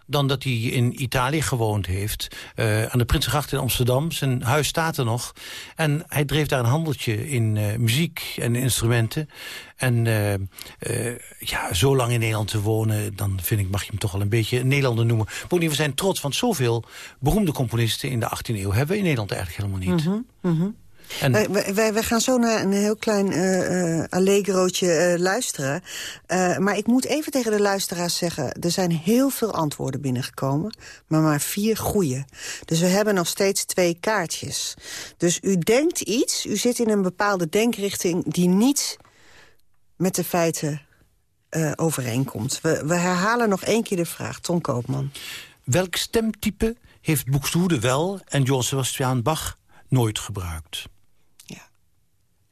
dan dat hij in Italië gewoond heeft. Uh, aan de Prinsengracht in Amsterdam. Zijn huis staat er nog. En hij dreef daar een handeltje in uh, muziek en instrumenten. En uh, ja, zo lang in Nederland te wonen... dan vind ik, mag je hem toch wel een beetje Nederlander noemen. Bovendien, we zijn trots, want zoveel beroemde componisten... in de 18e eeuw hebben we in Nederland eigenlijk helemaal niet. Mm. En... Wij, wij, wij, gaan zo naar een heel klein uh, allegrootje uh, luisteren. maar ik moet even tegen de luisteraars zeggen... er zijn heel veel antwoorden binnengekomen, maar maar vier goede. Dus we hebben nog steeds twee kaartjes. Dus u denkt iets, u zit in een bepaalde denkrichting... die niet met de feiten overeenkomt. We, we herhalen nog één keer de vraag. Ton Koopman. Welk stemtype heeft Buxtehude wel en Johann Sebastian Bach nooit gebruikt?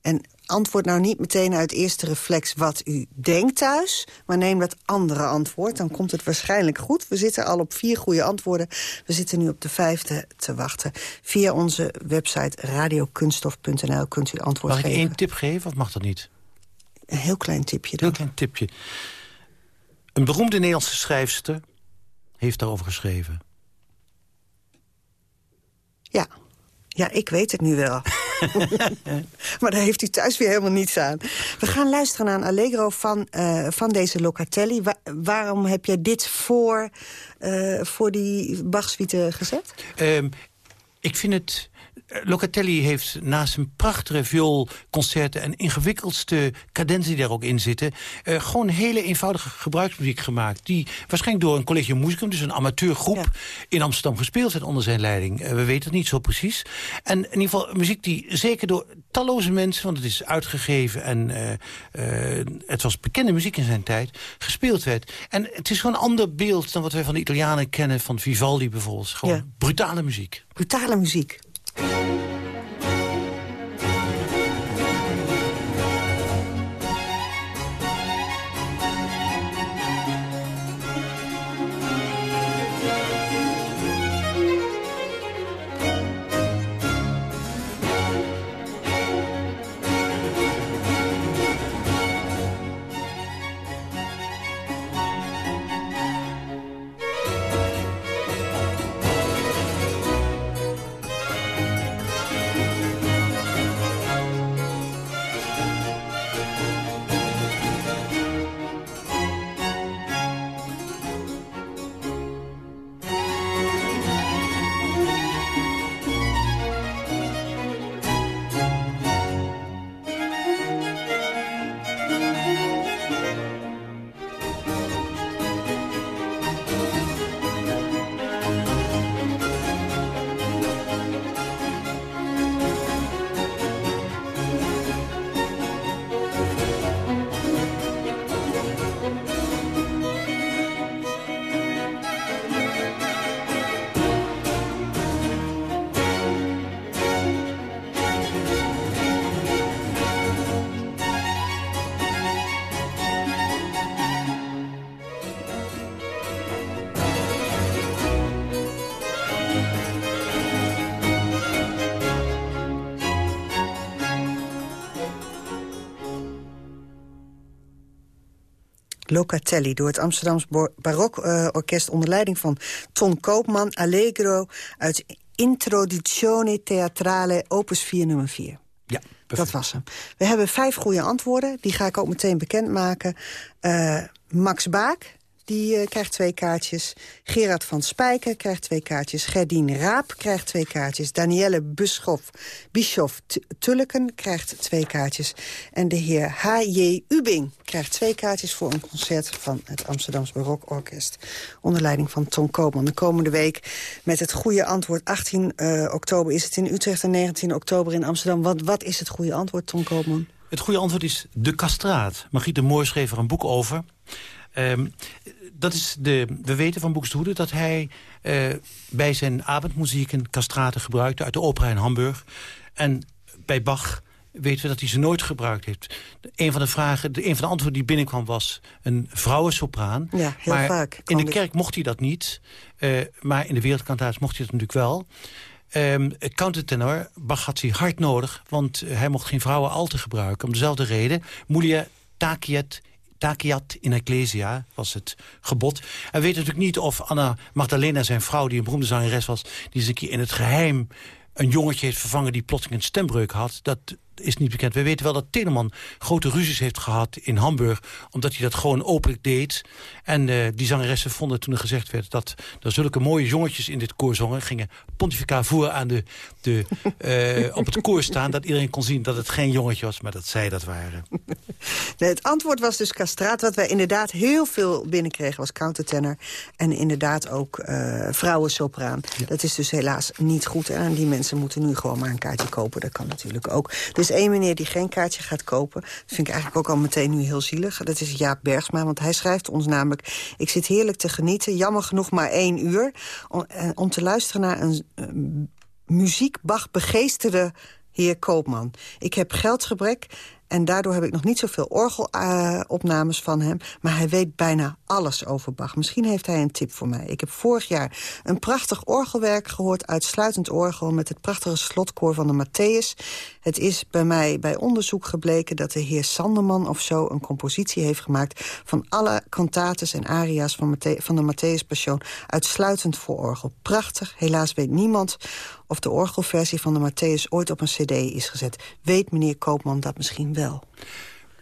En antwoord nou niet meteen uit eerste reflex wat u denkt thuis... maar neem dat andere antwoord, dan komt het waarschijnlijk goed. We zitten al op vier goede antwoorden. We zitten nu op de vijfde te wachten. Via onze website radiokunstof.nl kunt u antwoord mag geven. Mag ik één tip geven of mag dat niet? Een heel klein tipje dan. Heel klein tipje. Een beroemde Nederlandse schrijfster heeft daarover geschreven. Ja, ja, ik weet het nu wel. maar daar heeft u thuis weer helemaal niets aan. We gaan luisteren naar allegro van, uh, van deze Locatelli. Wa waarom heb jij dit voor, uh, voor die Bachsuite gezet? Um, ik vind het... Locatelli heeft naast zijn prachtige vioolconcerten... en ingewikkeldste cadenzen die daar ook in zitten... Uh, gewoon hele eenvoudige gebruiksmuziek gemaakt... die waarschijnlijk door een college musicum, dus een amateurgroep... in Amsterdam gespeeld zijn onder zijn leiding. Uh, we weten het niet zo precies. En in ieder geval muziek die zeker door talloze mensen... want het is uitgegeven en uh, het was bekende muziek in zijn tijd... gespeeld werd. En het is gewoon een ander beeld dan wat wij van de Italianen kennen... van Vivaldi bijvoorbeeld. Gewoon ja. brutale muziek. Brutale muziek. Thank. Locatelli... door het Amsterdams Barokorkest onder leiding van Ton Koopman... Allegro uit Introduzione Theatrale Opus 4 nummer 4. Ja, Dat was hem. We hebben vijf goede antwoorden. Die ga ik ook meteen bekendmaken. Uh, Max Baak, die uh, krijgt twee kaartjes. Gerard van Spijken krijgt twee kaartjes. Gerdien Raap krijgt twee kaartjes. Danielle Bischoff, Bischoff Tulleken krijgt twee kaartjes. En de heer H.J. Ubing krijgt twee kaartjes... voor een concert van het Amsterdams Barokorkest. Onder leiding van Tom Koopman. De komende week met het goede antwoord. 18 uh, oktober is het in Utrecht en 19 oktober in Amsterdam. Wat, wat is het goede antwoord, Tom Koopman? Het goede antwoord is De Kastraat. Margriet de Mooi schreef er een boek over... Um, dat is de, we weten van Boekstehoede dat hij uh, bij zijn avondmuziek een castraten gebruikte... uit de opera in Hamburg. En bij Bach weten we dat hij ze nooit gebruikt heeft. Een van de vragen, de, een van de antwoorden die binnenkwam was een vrouwensopraan. Ja, heel maar vaak. In de kerk mocht hij dat niet. Uh, maar in de wereldkantaats mocht hij dat natuurlijk wel. Um, countertenor, Bach had hij hard nodig... want hij mocht geen vrouwen al te gebruiken. Om dezelfde reden, Mulia takiet Takiat in Ecclesia was het gebod. En weet natuurlijk niet of Anna Magdalena, zijn vrouw... die een beroemde zangeres was... die eens een keer in het geheim een jongetje heeft vervangen... die plotseling een stembreuk had. Dat is niet bekend. We weten wel dat Telemann grote ruzies heeft gehad in Hamburg... omdat hij dat gewoon openlijk deed. En uh, die zangeressen vonden toen er gezegd werd... dat er zulke mooie jongetjes in dit koor zongen... gingen pontifica voor aan de, de, uh, op het koor staan... dat iedereen kon zien dat het geen jongetje was... maar dat zij dat waren. Nee, het antwoord was dus castraat. Wat wij inderdaad heel veel binnenkregen was countertenor. En inderdaad ook uh, vrouwensopraan. Ja. Dat is dus helaas niet goed. En die mensen moeten nu gewoon maar een kaartje kopen. Dat kan natuurlijk ook. Dus één meneer die geen kaartje gaat kopen. Dat vind ik eigenlijk ook al meteen nu heel zielig. Dat is Jaap Bergsma, want hij schrijft ons namelijk... ik zit heerlijk te genieten, jammer genoeg maar één uur... om, om te luisteren naar een uh, muziekbach begeesterde heer Koopman. Ik heb geldgebrek en daardoor heb ik nog niet zoveel orgelopnames van hem. Maar hij weet bijna alles over Bach. Misschien heeft hij een tip voor mij. Ik heb vorig jaar een prachtig orgelwerk gehoord... uitsluitend orgel met het prachtige slotkoor van de Matthäus. Het is bij mij bij onderzoek gebleken dat de heer Sanderman of zo... een compositie heeft gemaakt van alle cantates en aria's van, van de Matthäus Passion... uitsluitend voor orgel. Prachtig. Helaas weet niemand of de orgelversie van de Matthäus ooit op een cd is gezet. Weet meneer Koopman dat misschien wel?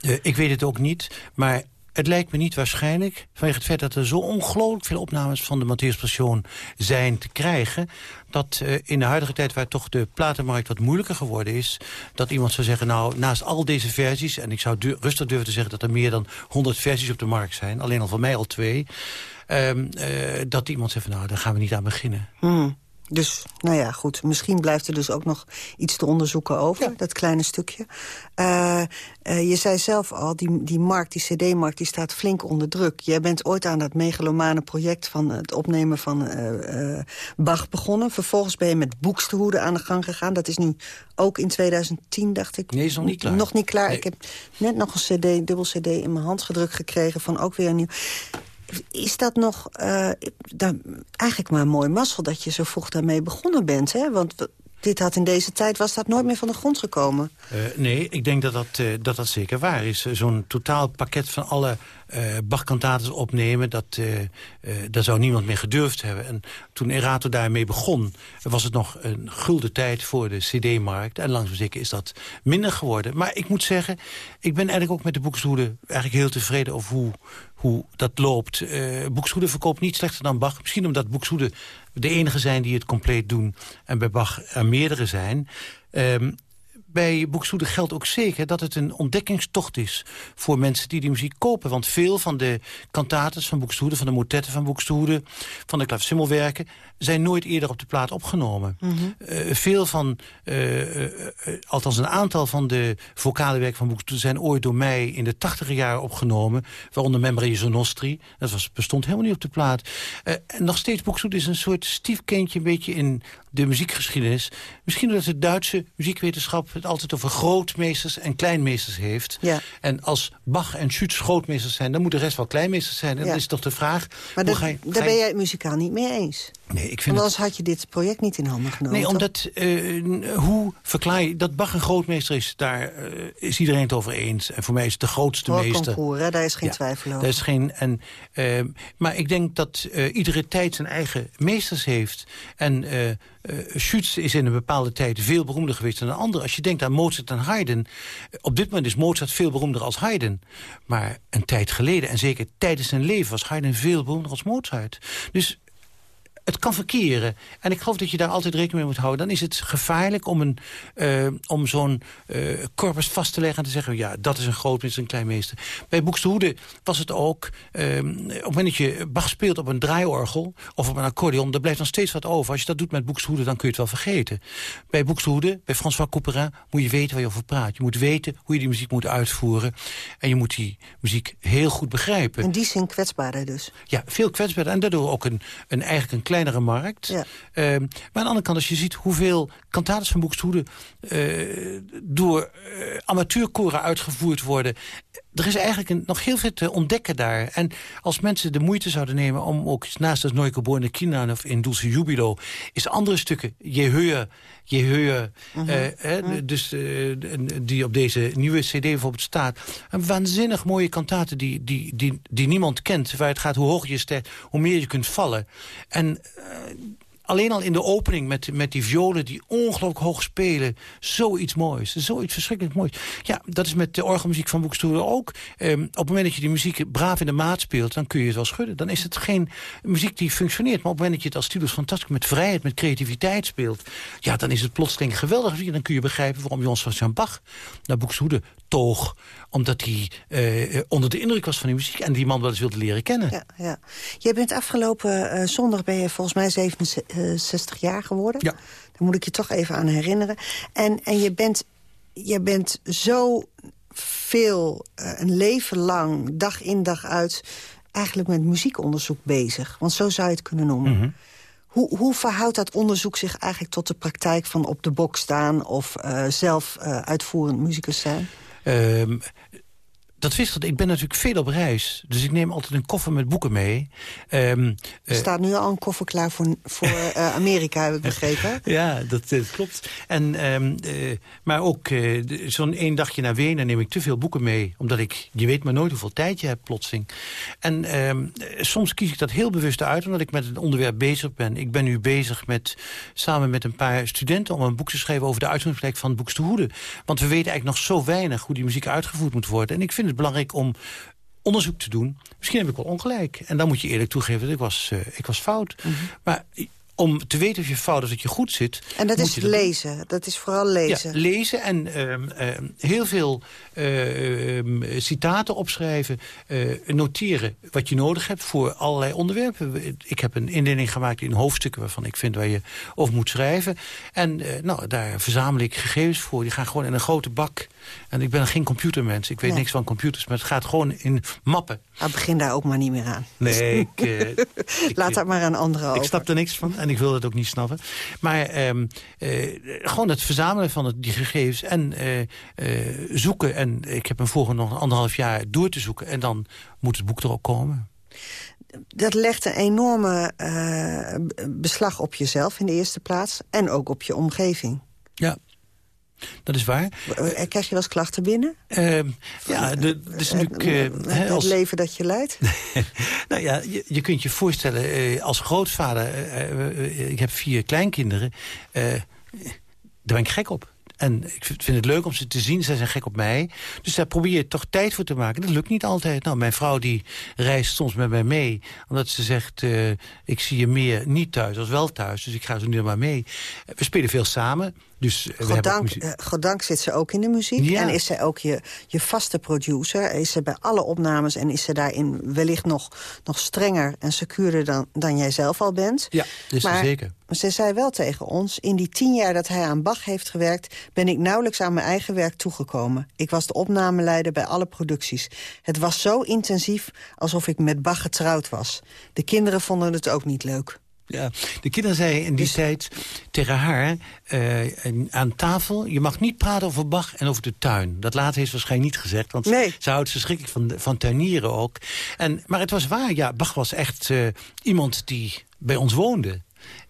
Uh, ik weet het ook niet, maar het lijkt me niet waarschijnlijk, vanwege het feit dat er zo ongelooflijk veel opnames van de Matthäus Passion zijn te krijgen, dat uh, in de huidige tijd waar toch de platenmarkt wat moeilijker geworden is, dat iemand zou zeggen, nou, naast al deze versies, en ik zou du rustig durven te zeggen dat er meer dan 100 versies op de markt zijn, alleen al van mij al twee, uh, uh, dat iemand zegt van, nou, daar gaan we niet aan beginnen. Hmm. Dus, nou ja, goed. Misschien blijft er dus ook nog iets te onderzoeken over, dat kleine stukje. Uh, uh, je zei zelf al, die, die markt, die cd-markt, die staat flink onder druk. Jij bent ooit aan dat megalomane project van het opnemen van uh, Bach begonnen. Vervolgens ben je met Boekstehoede aan de gang gegaan. Dat is nu ook in 2010, dacht ik. Nee, is nog niet klaar. Nog niet klaar. Ik heb net nog een cd, dubbel cd in mijn hand gedrukt gekregen van ook weer een nieuw is dat nog uh, dan, eigenlijk maar een mooi mazzel... dat je zo vroeg daarmee begonnen bent, hè? Want dit had in deze tijd, was dat nooit meer van de grond gekomen. Uh, nee, ik denk dat dat, uh, dat, dat zeker waar is. Zo'n totaal pakket van alle uh, Bach-kantates opnemen... Dat, dat zou niemand meer gedurfd hebben. En toen Erato daarmee begon... was het nog een gulden tijd voor de cd-markt. En langzaam zeker is dat minder geworden. Maar ik moet zeggen, ik ben eigenlijk ook met de boekstoelen... eigenlijk heel tevreden over hoe, hoe dat loopt. Uh, Boeksoede verkoopt niet slechter dan Bach. Misschien omdat Boeksoede de enige zijn die het compleet doen... en bij Bach er meerdere zijn. Um, bij Boeksoede geldt ook zeker dat het een ontdekkingstocht is... voor mensen die die muziek kopen. Want veel van de kantates van Boeksoede, van de motetten van Boeksoede... van de klaversymbolwerken, zijn nooit eerder op de plaat opgenomen. Mm -hmm. uh, veel van, uh, uh, althans een aantal van de vocale werken van Boeksoede... zijn ooit door mij in de tachtige jaren opgenomen. Waaronder Membrane Nostri. Dat was, bestond helemaal niet op de plaat. en nog steeds Boeksoede is een soort stiefkindje... een beetje in de muziekgeschiedenis. Misschien omdat de Duitse muziekwetenschap het altijd over grootmeesters en kleinmeesters heeft. Ja. En als Bach en Schütz grootmeesters zijn, dan moet de rest wel kleinmeesters zijn. En ja. dan is toch de vraag... Maar dat, je, daar ben jij het muzikaal niet mee eens? Nee, ik vind anders het... had je dit project niet in handen genomen. Nee, omdat, uh, hoe verklaar je dat Bach een grootmeester is, daar uh, is iedereen het over eens. En voor mij is het de grootste Hoor meester. Concours, hè? daar is geen ja, twijfel over. Daar is geen, en, uh, maar ik denk dat iedere tijd zijn eigen meesters heeft. En Schütz is in een bepaalde tijd veel beroemder geweest dan een ander. Als je denkt aan Mozart en Haydn... op dit moment is Mozart veel beroemder als Haydn. Maar een tijd geleden, en zeker tijdens zijn leven... was Haydn veel beroemder als Mozart. Dus het kan verkeren. En ik geloof dat je daar altijd rekening mee moet houden. Dan is het gevaarlijk om, een, uh, om zo'n uh, corpus vast te leggen... en te zeggen, ja, dat is een grootmeester, een kleinmeester. Bij Boekstehoede was het ook... Uh, op het moment dat je Bach speelt op een draaiorgel... of op een accordeon, daar blijft dan steeds wat over. Als je dat doet met Boekstehoede, dan kun je het wel vergeten. Bij Boekstehoede, bij François Couperin... moet je weten waar je over praat. Je moet weten hoe je die muziek moet uitvoeren. En je moet die muziek heel goed begrijpen. In die zin kwetsbaarder dus? Ja, veel kwetsbaarder. En daardoor ook een, een eigenlijk een kleinere markt. Ja. Uh, maar aan de andere kant, als je ziet hoeveel kantates van Boekstoede... Uh, door uh, amateurkoren uitgevoerd worden... er is eigenlijk een, nog heel veel te ontdekken daar. En als mensen de moeite zouden nemen om ook naast het Nooie Geboren Kinderen... of in Dulce Jubilo, is andere stukken... Je höher, je höher, mm -hmm. dus die op deze nieuwe cd bijvoorbeeld staat... een waanzinnig mooie kantaten die, die, die, die niemand kent... waar het gaat hoe hoog je staat, hoe meer je kunt vallen. En alleen al in de opening met, met die violen die ongelooflijk hoog spelen. Zoiets moois. Zoiets verschrikkelijk moois. Ja, dat is met de orgelmuziek van Boekstoelen ook. Um, op het moment dat je die muziek braaf in de maat speelt... dan kun je het wel schudden. Dan is het geen muziek die functioneert. Maar op het moment dat je het als stilus fantastisch met vrijheid, met creativiteit speelt... ja, dan is het plotseling geweldig. Dan kun je begrijpen waarom Jons Sebastian Bach naar Boekstoelen toog omdat hij uh, onder de indruk was van die muziek... en die man wel eens wilde leren kennen. Ja, ja. Jij bent afgelopen uh, zondag ben je volgens mij 67 jaar geworden. Ja. Daar moet ik je toch even aan herinneren. En, en je, bent, je bent zo veel, uh, een leven lang, dag in dag uit... eigenlijk met muziekonderzoek bezig. Want zo zou je het kunnen noemen. Mm -hmm. Hoe, hoe verhoudt dat onderzoek zich eigenlijk tot de praktijk van op de bok staan... of uh, zelf uh, uitvoerend muzikus zijn? Um, dat wisselt. Ik ben natuurlijk veel op reis. Dus ik neem altijd een koffer met boeken mee. Um, er staat nu al een koffer klaar voor, voor uh, Amerika, heb ik begrepen. ja, dat, dat, klopt. En, um, uh, maar ook uh, zo'n één dagje naar Wenen neem ik te veel boeken mee. Omdat ik, je weet maar nooit hoeveel tijd je hebt plotseling. En um, soms kies ik dat heel bewust uit, omdat ik met het onderwerp bezig ben. Ik ben nu bezig met, samen met een paar studenten... om een boek te schrijven over de uitgangsplek van Boekstehoede. Want we weten eigenlijk nog zo weinig hoe die muziek uitgevoerd moet worden. En ik vind het belangrijk om onderzoek te doen. Misschien heb ik wel ongelijk. En dan moet je eerlijk toegeven dat ik was, uh, ik was fout. Mhm. Maar om te weten of je fout is, dat je goed zit... En dat is dat lezen. Dat is vooral lezen. Ja, lezen en ehm, ehm, heel veel eh, ehm, citaten opschrijven. eh, noteren wat je nodig hebt voor allerlei onderwerpen. Ik heb een indeling gemaakt in hoofdstukken waarvan ik vind waar je over moet schrijven. En eh, nou, daar verzamel ik gegevens voor. Die gaan gewoon in een grote bak. En ik ben geen computermens. Ik weet Nee. niks van computers, maar het gaat gewoon in mappen. Nou, begin daar ook maar niet meer aan. Nee, ik, eh, Laat dat maar aan anderen over. ik snap er niks van en ik wil het ook niet snappen. Maar ehm, eh, gewoon het verzamelen van het, die gegevens en eh, zoeken. En ik heb me vorige nog een anderhalf jaar door te zoeken. En dan moet het boek er ook komen. Dat legt een enorme beslag op jezelf in de eerste plaats. En ook op je omgeving. Ja, dat is waar. Eh, Krijg je wel eens klachten binnen? Ehm, ja, de, het is natuurlijk... eh, het als, leven dat je leidt? nou ja, je, je kunt je voorstellen, eh, als grootvader... eh, eh, eh, ik heb vier kleinkinderen, eh, daar ben ik gek op. En ik vind het leuk om ze te zien. Zij zijn gek op mij. Dus daar probeer je toch tijd voor te maken. Dat lukt niet altijd. Nou, mijn vrouw die reist soms met mij mee. Omdat ze zegt, eh, ik zie je meer niet thuis als wel thuis. Dus ik ga zo nu maar mee. We spelen veel samen. Dus eh, Goddank, eh, goddank zit ze ook in de muziek. Ja. En is zij ook je, je vaste producer. Is ze bij alle opnames en is ze daarin wellicht nog, nog strenger en secuurder dan, dan jij zelf al bent. Ja, ze maar zeker. ze zei wel tegen ons... in die tien jaar dat hij aan Bach heeft gewerkt... ben ik nauwelijks aan mijn eigen werk toegekomen. Ik was de opnameleider bij alle producties. Het was zo intensief alsof ik met Bach getrouwd was. De kinderen vonden het ook niet leuk. Ja, de kinderen zeiden in die Dus- tijd tegen haar eh, aan tafel... je mag niet praten over Bach en over de tuin. Dat laatste heeft ze waarschijnlijk niet gezegd. Want Nee. ze houdt verschrikkelijk van, van tuinieren ook. En, maar het was waar, ja, Bach was echt eh, iemand die bij ons woonde.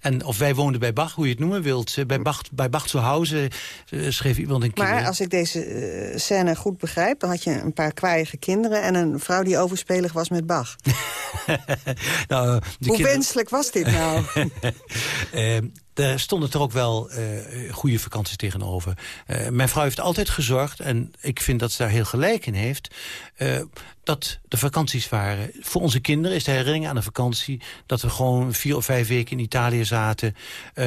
En of wij woonden bij Bach, hoe je het noemen wilt. Eh, Bij Bach, bij Bach zu Hause eh, schreef iemand een keer... Maar als ik deze eh, scène goed begrijp... dan had je een paar kwaaiige kinderen... en een vrouw die overspelig was met Bach. nou, Hoe kinderen- wenselijk was dit nou? Eh, daar stonden er ook wel eh, goede vakanties tegenover. Eh, mijn vrouw heeft altijd gezorgd, en ik vind dat ze daar heel gelijk in heeft... eh, dat de vakanties waren. Voor onze kinderen is de herinnering aan de vakantie... dat we gewoon vier of vijf weken in Italië zaten. Eh,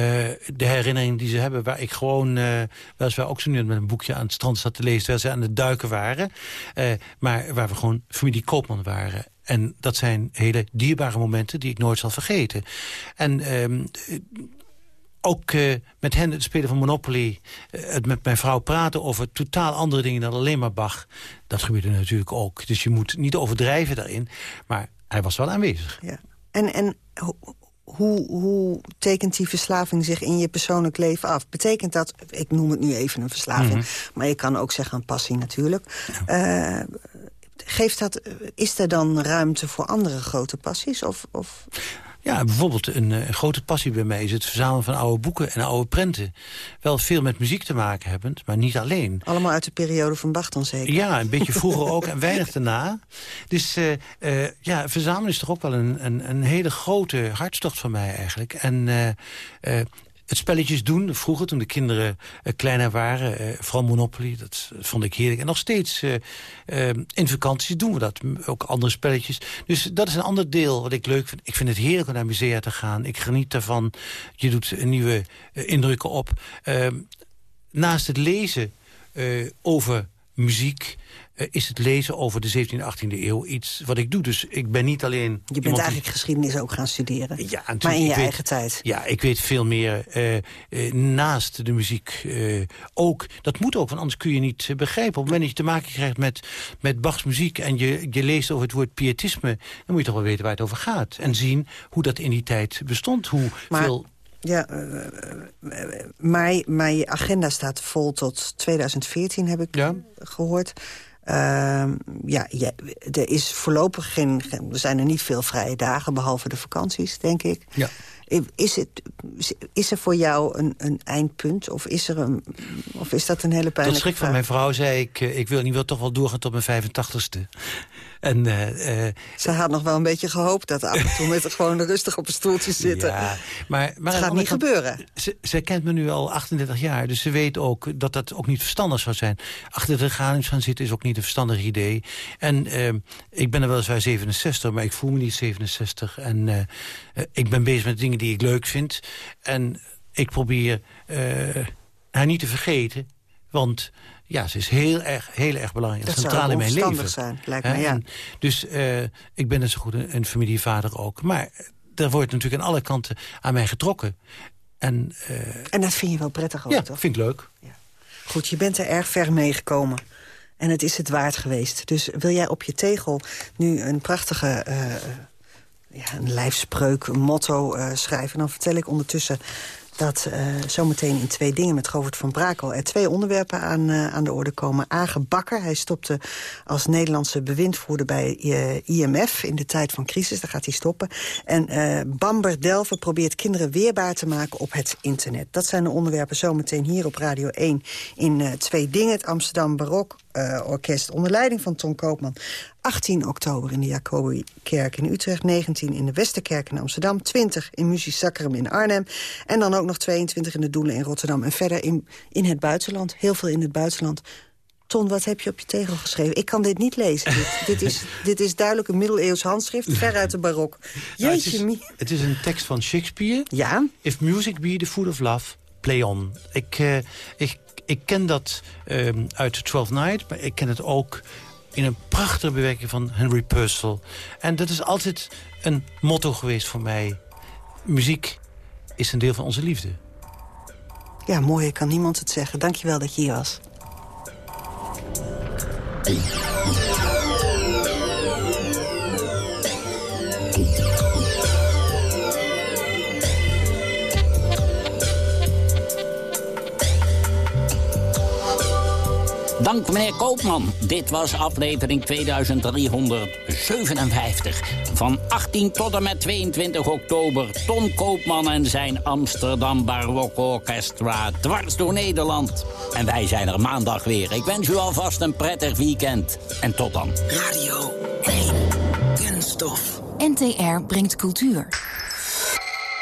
de herinnering die ze hebben, waar ik gewoon... eh weliswaar ook zo nu met een boekje aan het strand zat te lezen... terwijl ze aan het duiken waren. Eh, maar waar we gewoon familie Koopman waren... En dat zijn hele dierbare momenten die ik nooit zal vergeten. En ehm, ook eh, met hen het spelen van Monopoly... eh, het met mijn vrouw praten over totaal andere dingen dan alleen maar Bach... dat gebeurde natuurlijk ook. Dus je moet niet overdrijven daarin. Maar hij was wel aanwezig. Ja. En, en ho- hoe, hoe tekent die verslaving zich in je persoonlijk leven af? Betekent dat, ik noem het nu even een verslaving... Mhm. maar je kan ook zeggen een passie natuurlijk... Eh, geeft dat, is er dan ruimte voor andere grote passies? Of, of... Ja, bijvoorbeeld een, eh, grote passie bij mij is het verzamelen van oude boeken en oude prenten. Wel veel met muziek te maken hebbend, maar niet alleen. Allemaal uit de periode van Bach dan zeker? Ja, een beetje vroeger ook en weinig daarna. Dus eh, eh, ja, verzamelen is toch ook wel een, een, een hele grote hartstocht van mij eigenlijk. En eh, het spelletjes doen, vroeger toen de kinderen eh, kleiner waren, eh, vooral Monopoly, dat vond ik heerlijk. En nog steeds eh, in vakanties doen we dat, ook andere spelletjes. Dus dat is een ander deel wat ik leuk vind. Ik vind het heerlijk om naar musea te gaan. Ik geniet daarvan. Je doet nieuwe indrukken op. Eh, naast het lezen over muziek... eh, is het lezen over de 17e en 18e eeuw iets wat ik doe. Dus ik ben niet alleen... Je bent die- eigenlijk geschiedenis ook gaan studeren. Ja, maar in je weet- eigen tijd. Ja, ik weet veel meer eh, eh, naast de muziek ook. Dat moet ook, want anders kun je niet begrijpen. Op het moment dat je te maken krijgt met, met Bachs muziek... en je, je leest over het woord pietisme... dan moet je toch wel weten waar het over gaat. En zien hoe dat in die tijd bestond. Hoe Maar- veel... Ja, maar, maar je agenda staat vol tot 2014, heb ik gehoord. Ehm, ja, ja, er is voorlopig geen, er zijn er niet veel vrije dagen, behalve de vakanties, denk ik. Ja. Is, het, is er voor jou een, een eindpunt? Of is, er een, of is dat een hele Tot pijnlijke schrik van mijn vrouw zei ik... eh, ik wil niet wil toch wel doorgaan tot mijn 85ste. En, uh, Ze had nog wel een beetje gehoopt dat af en toe met gewoon rustig op een stoeltje zitten. Ja, maar, maar het gaat niet gebeuren. Ze, ze, kent me nu al 38 jaar, dus ze weet ook dat dat ook niet verstandig zou zijn. Achter de granings gaan zitten is ook niet een verstandig idee. En uh, ik ben er weliswaar 67, maar ik voel me niet 67. En uh, ik ben bezig met dingen die ik leuk vind. En ik probeer haar niet te vergeten, want ja, ze is heel erg, heel erg belangrijk. Dat centraal in mijn leven. zijn, lijkt me, ja. dus uh, ik ben net zo goed een, een, familievader ook. Maar er wordt natuurlijk aan alle kanten aan mij getrokken. En, uh, en dat vind je wel prettig ook, ja, toch? vind ik leuk. Ja. Goed, je bent er erg ver meegekomen. En het is het waard geweest. Dus wil jij op je tegel nu een prachtige... Uh, ja, een lijfspreuk, een motto schrijven... dan vertel ik ondertussen dat uh, zometeen in twee dingen met Govert van Brakel... er twee onderwerpen aan, uh, aan de orde komen. Age Bakker, hij stopte als Nederlandse bewindvoerder bij uh, IMF... in de tijd van crisis, daar gaat hij stoppen. En Bamber Delver probeert kinderen weerbaar te maken op het internet. Dat zijn de onderwerpen zometeen hier op Radio 1 in twee dingen. Het Amsterdam Barok Orkest onder leiding van Tom Koopman. 18 oktober in de Jacobi-kerk in Utrecht... 19 in de Westerkerk in Amsterdam... 20 in Muziek Sacrum in Arnhem... en dan ook nog 22 in de Doelen in Rotterdam... en verder in, in het buitenland, heel veel in het buitenland... Ton, wat heb je op je tegel geschreven? Ik kan dit niet lezen. dit, dit, is, dit is duidelijk een middeleeuws handschrift, ver uit de barok. Jeetje, nou, het, is, het is een tekst van Shakespeare. Ja? If music be the food of love, play on. Ik, uh, ik, ik ken dat um, uit Twelfth Night, maar ik ken het ook in een prachtige bewerking van Henry Purcell. En dat is altijd een motto geweest voor mij. Muziek is een deel van onze liefde. Ja, mooi. kan niemand het zeggen. Dankjewel dat je hier was. Dank meneer Koopman. Dit was aflevering 2357. Van 18 tot en met 22 oktober. Tom Koopman en zijn Amsterdam Barok Orchestra. Dwars door Nederland. En wij zijn er maandag weer. Ik wens u alvast een prettig weekend. En tot dan. Radio 1. Kunststof. NTR brengt cultuur.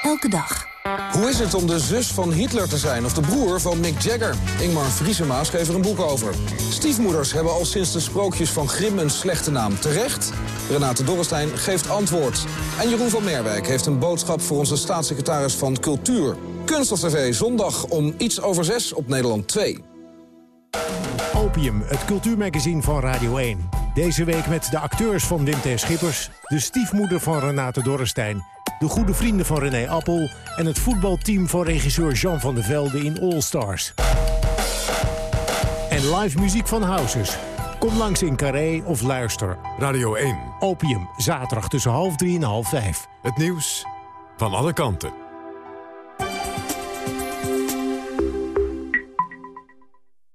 Elke dag. Hoe is het om de zus van Hitler te zijn of de broer van Mick Jagger? Ingmar Vriesema schreef er een boek over. Stiefmoeders hebben al sinds de sprookjes van Grimm een slechte naam. Terecht? Renate Dorrestein geeft antwoord. En Jeroen van Merwijk heeft een boodschap voor onze staatssecretaris van Cultuur. Kunststof TV zondag om iets over zes op Nederland 2. Opium, het cultuurmagazine van Radio 1. Deze week met de acteurs van Wim. Schippers... de stiefmoeder van Renate Dorrestein de goede vrienden van René Appel... en het voetbalteam van regisseur Jean van der Velde in All Stars. En live muziek van Houses. Kom langs in Carré of luister. Radio 1. Opium, zaterdag tussen half drie en half vijf. Het nieuws van alle kanten.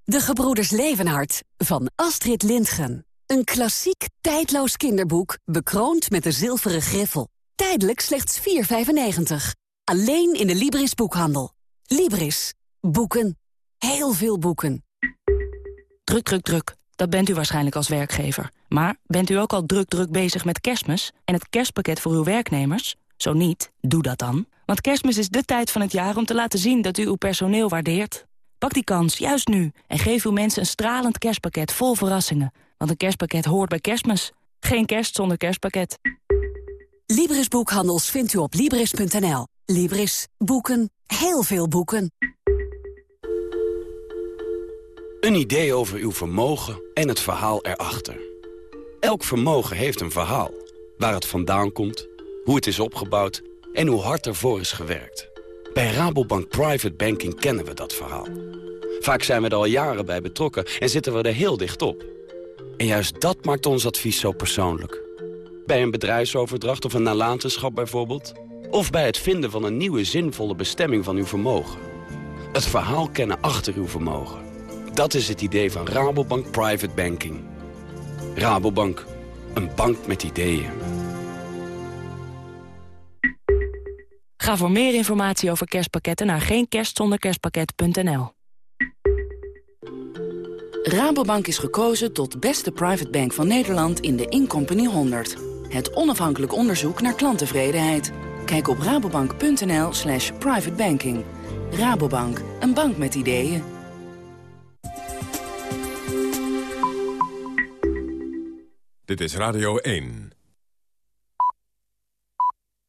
De Gebroeders Levenhart van Astrid Lindgren. Een klassiek, tijdloos kinderboek, bekroond met de zilveren griffel. Tijdelijk slechts 4,95. Alleen in de Libris boekhandel. Libris. Boeken. Heel veel boeken. Druk, druk, druk. Dat bent u waarschijnlijk als werkgever. Maar bent u ook al druk, druk bezig met kerstmis... en het kerstpakket voor uw werknemers? Zo niet, doe dat dan. Want kerstmis is de tijd van het jaar om te laten zien dat u uw personeel waardeert. Pak die kans, juist nu, en geef uw mensen een stralend kerstpakket vol verrassingen. Want een kerstpakket hoort bij kerstmis. Geen kerst zonder kerstpakket. Libris Boekhandels vindt u op Libris.nl. Libris. Boeken. Heel veel boeken. Een idee over uw vermogen en het verhaal erachter. Elk vermogen heeft een verhaal. Waar het vandaan komt, hoe het is opgebouwd en hoe hard ervoor is gewerkt. Bij Rabobank Private Banking kennen we dat verhaal. Vaak zijn we er al jaren bij betrokken en zitten we er heel dicht op. En juist dat maakt ons advies zo persoonlijk. Bij een bedrijfsoverdracht of een nalatenschap bijvoorbeeld. Of bij het vinden van een nieuwe zinvolle bestemming van uw vermogen. Het verhaal kennen achter uw vermogen. Dat is het idee van Rabobank Private Banking. Rabobank, een bank met ideeën. Ga voor meer informatie over kerstpakketten naar geenkerstzonderkerstpakket.nl. Rabobank is gekozen tot beste private bank van Nederland in de Incompany 100. Het onafhankelijk onderzoek naar klanttevredenheid. Kijk op rabobank.nl slash privatebanking. Rabobank, een bank met ideeën. Dit is Radio 1.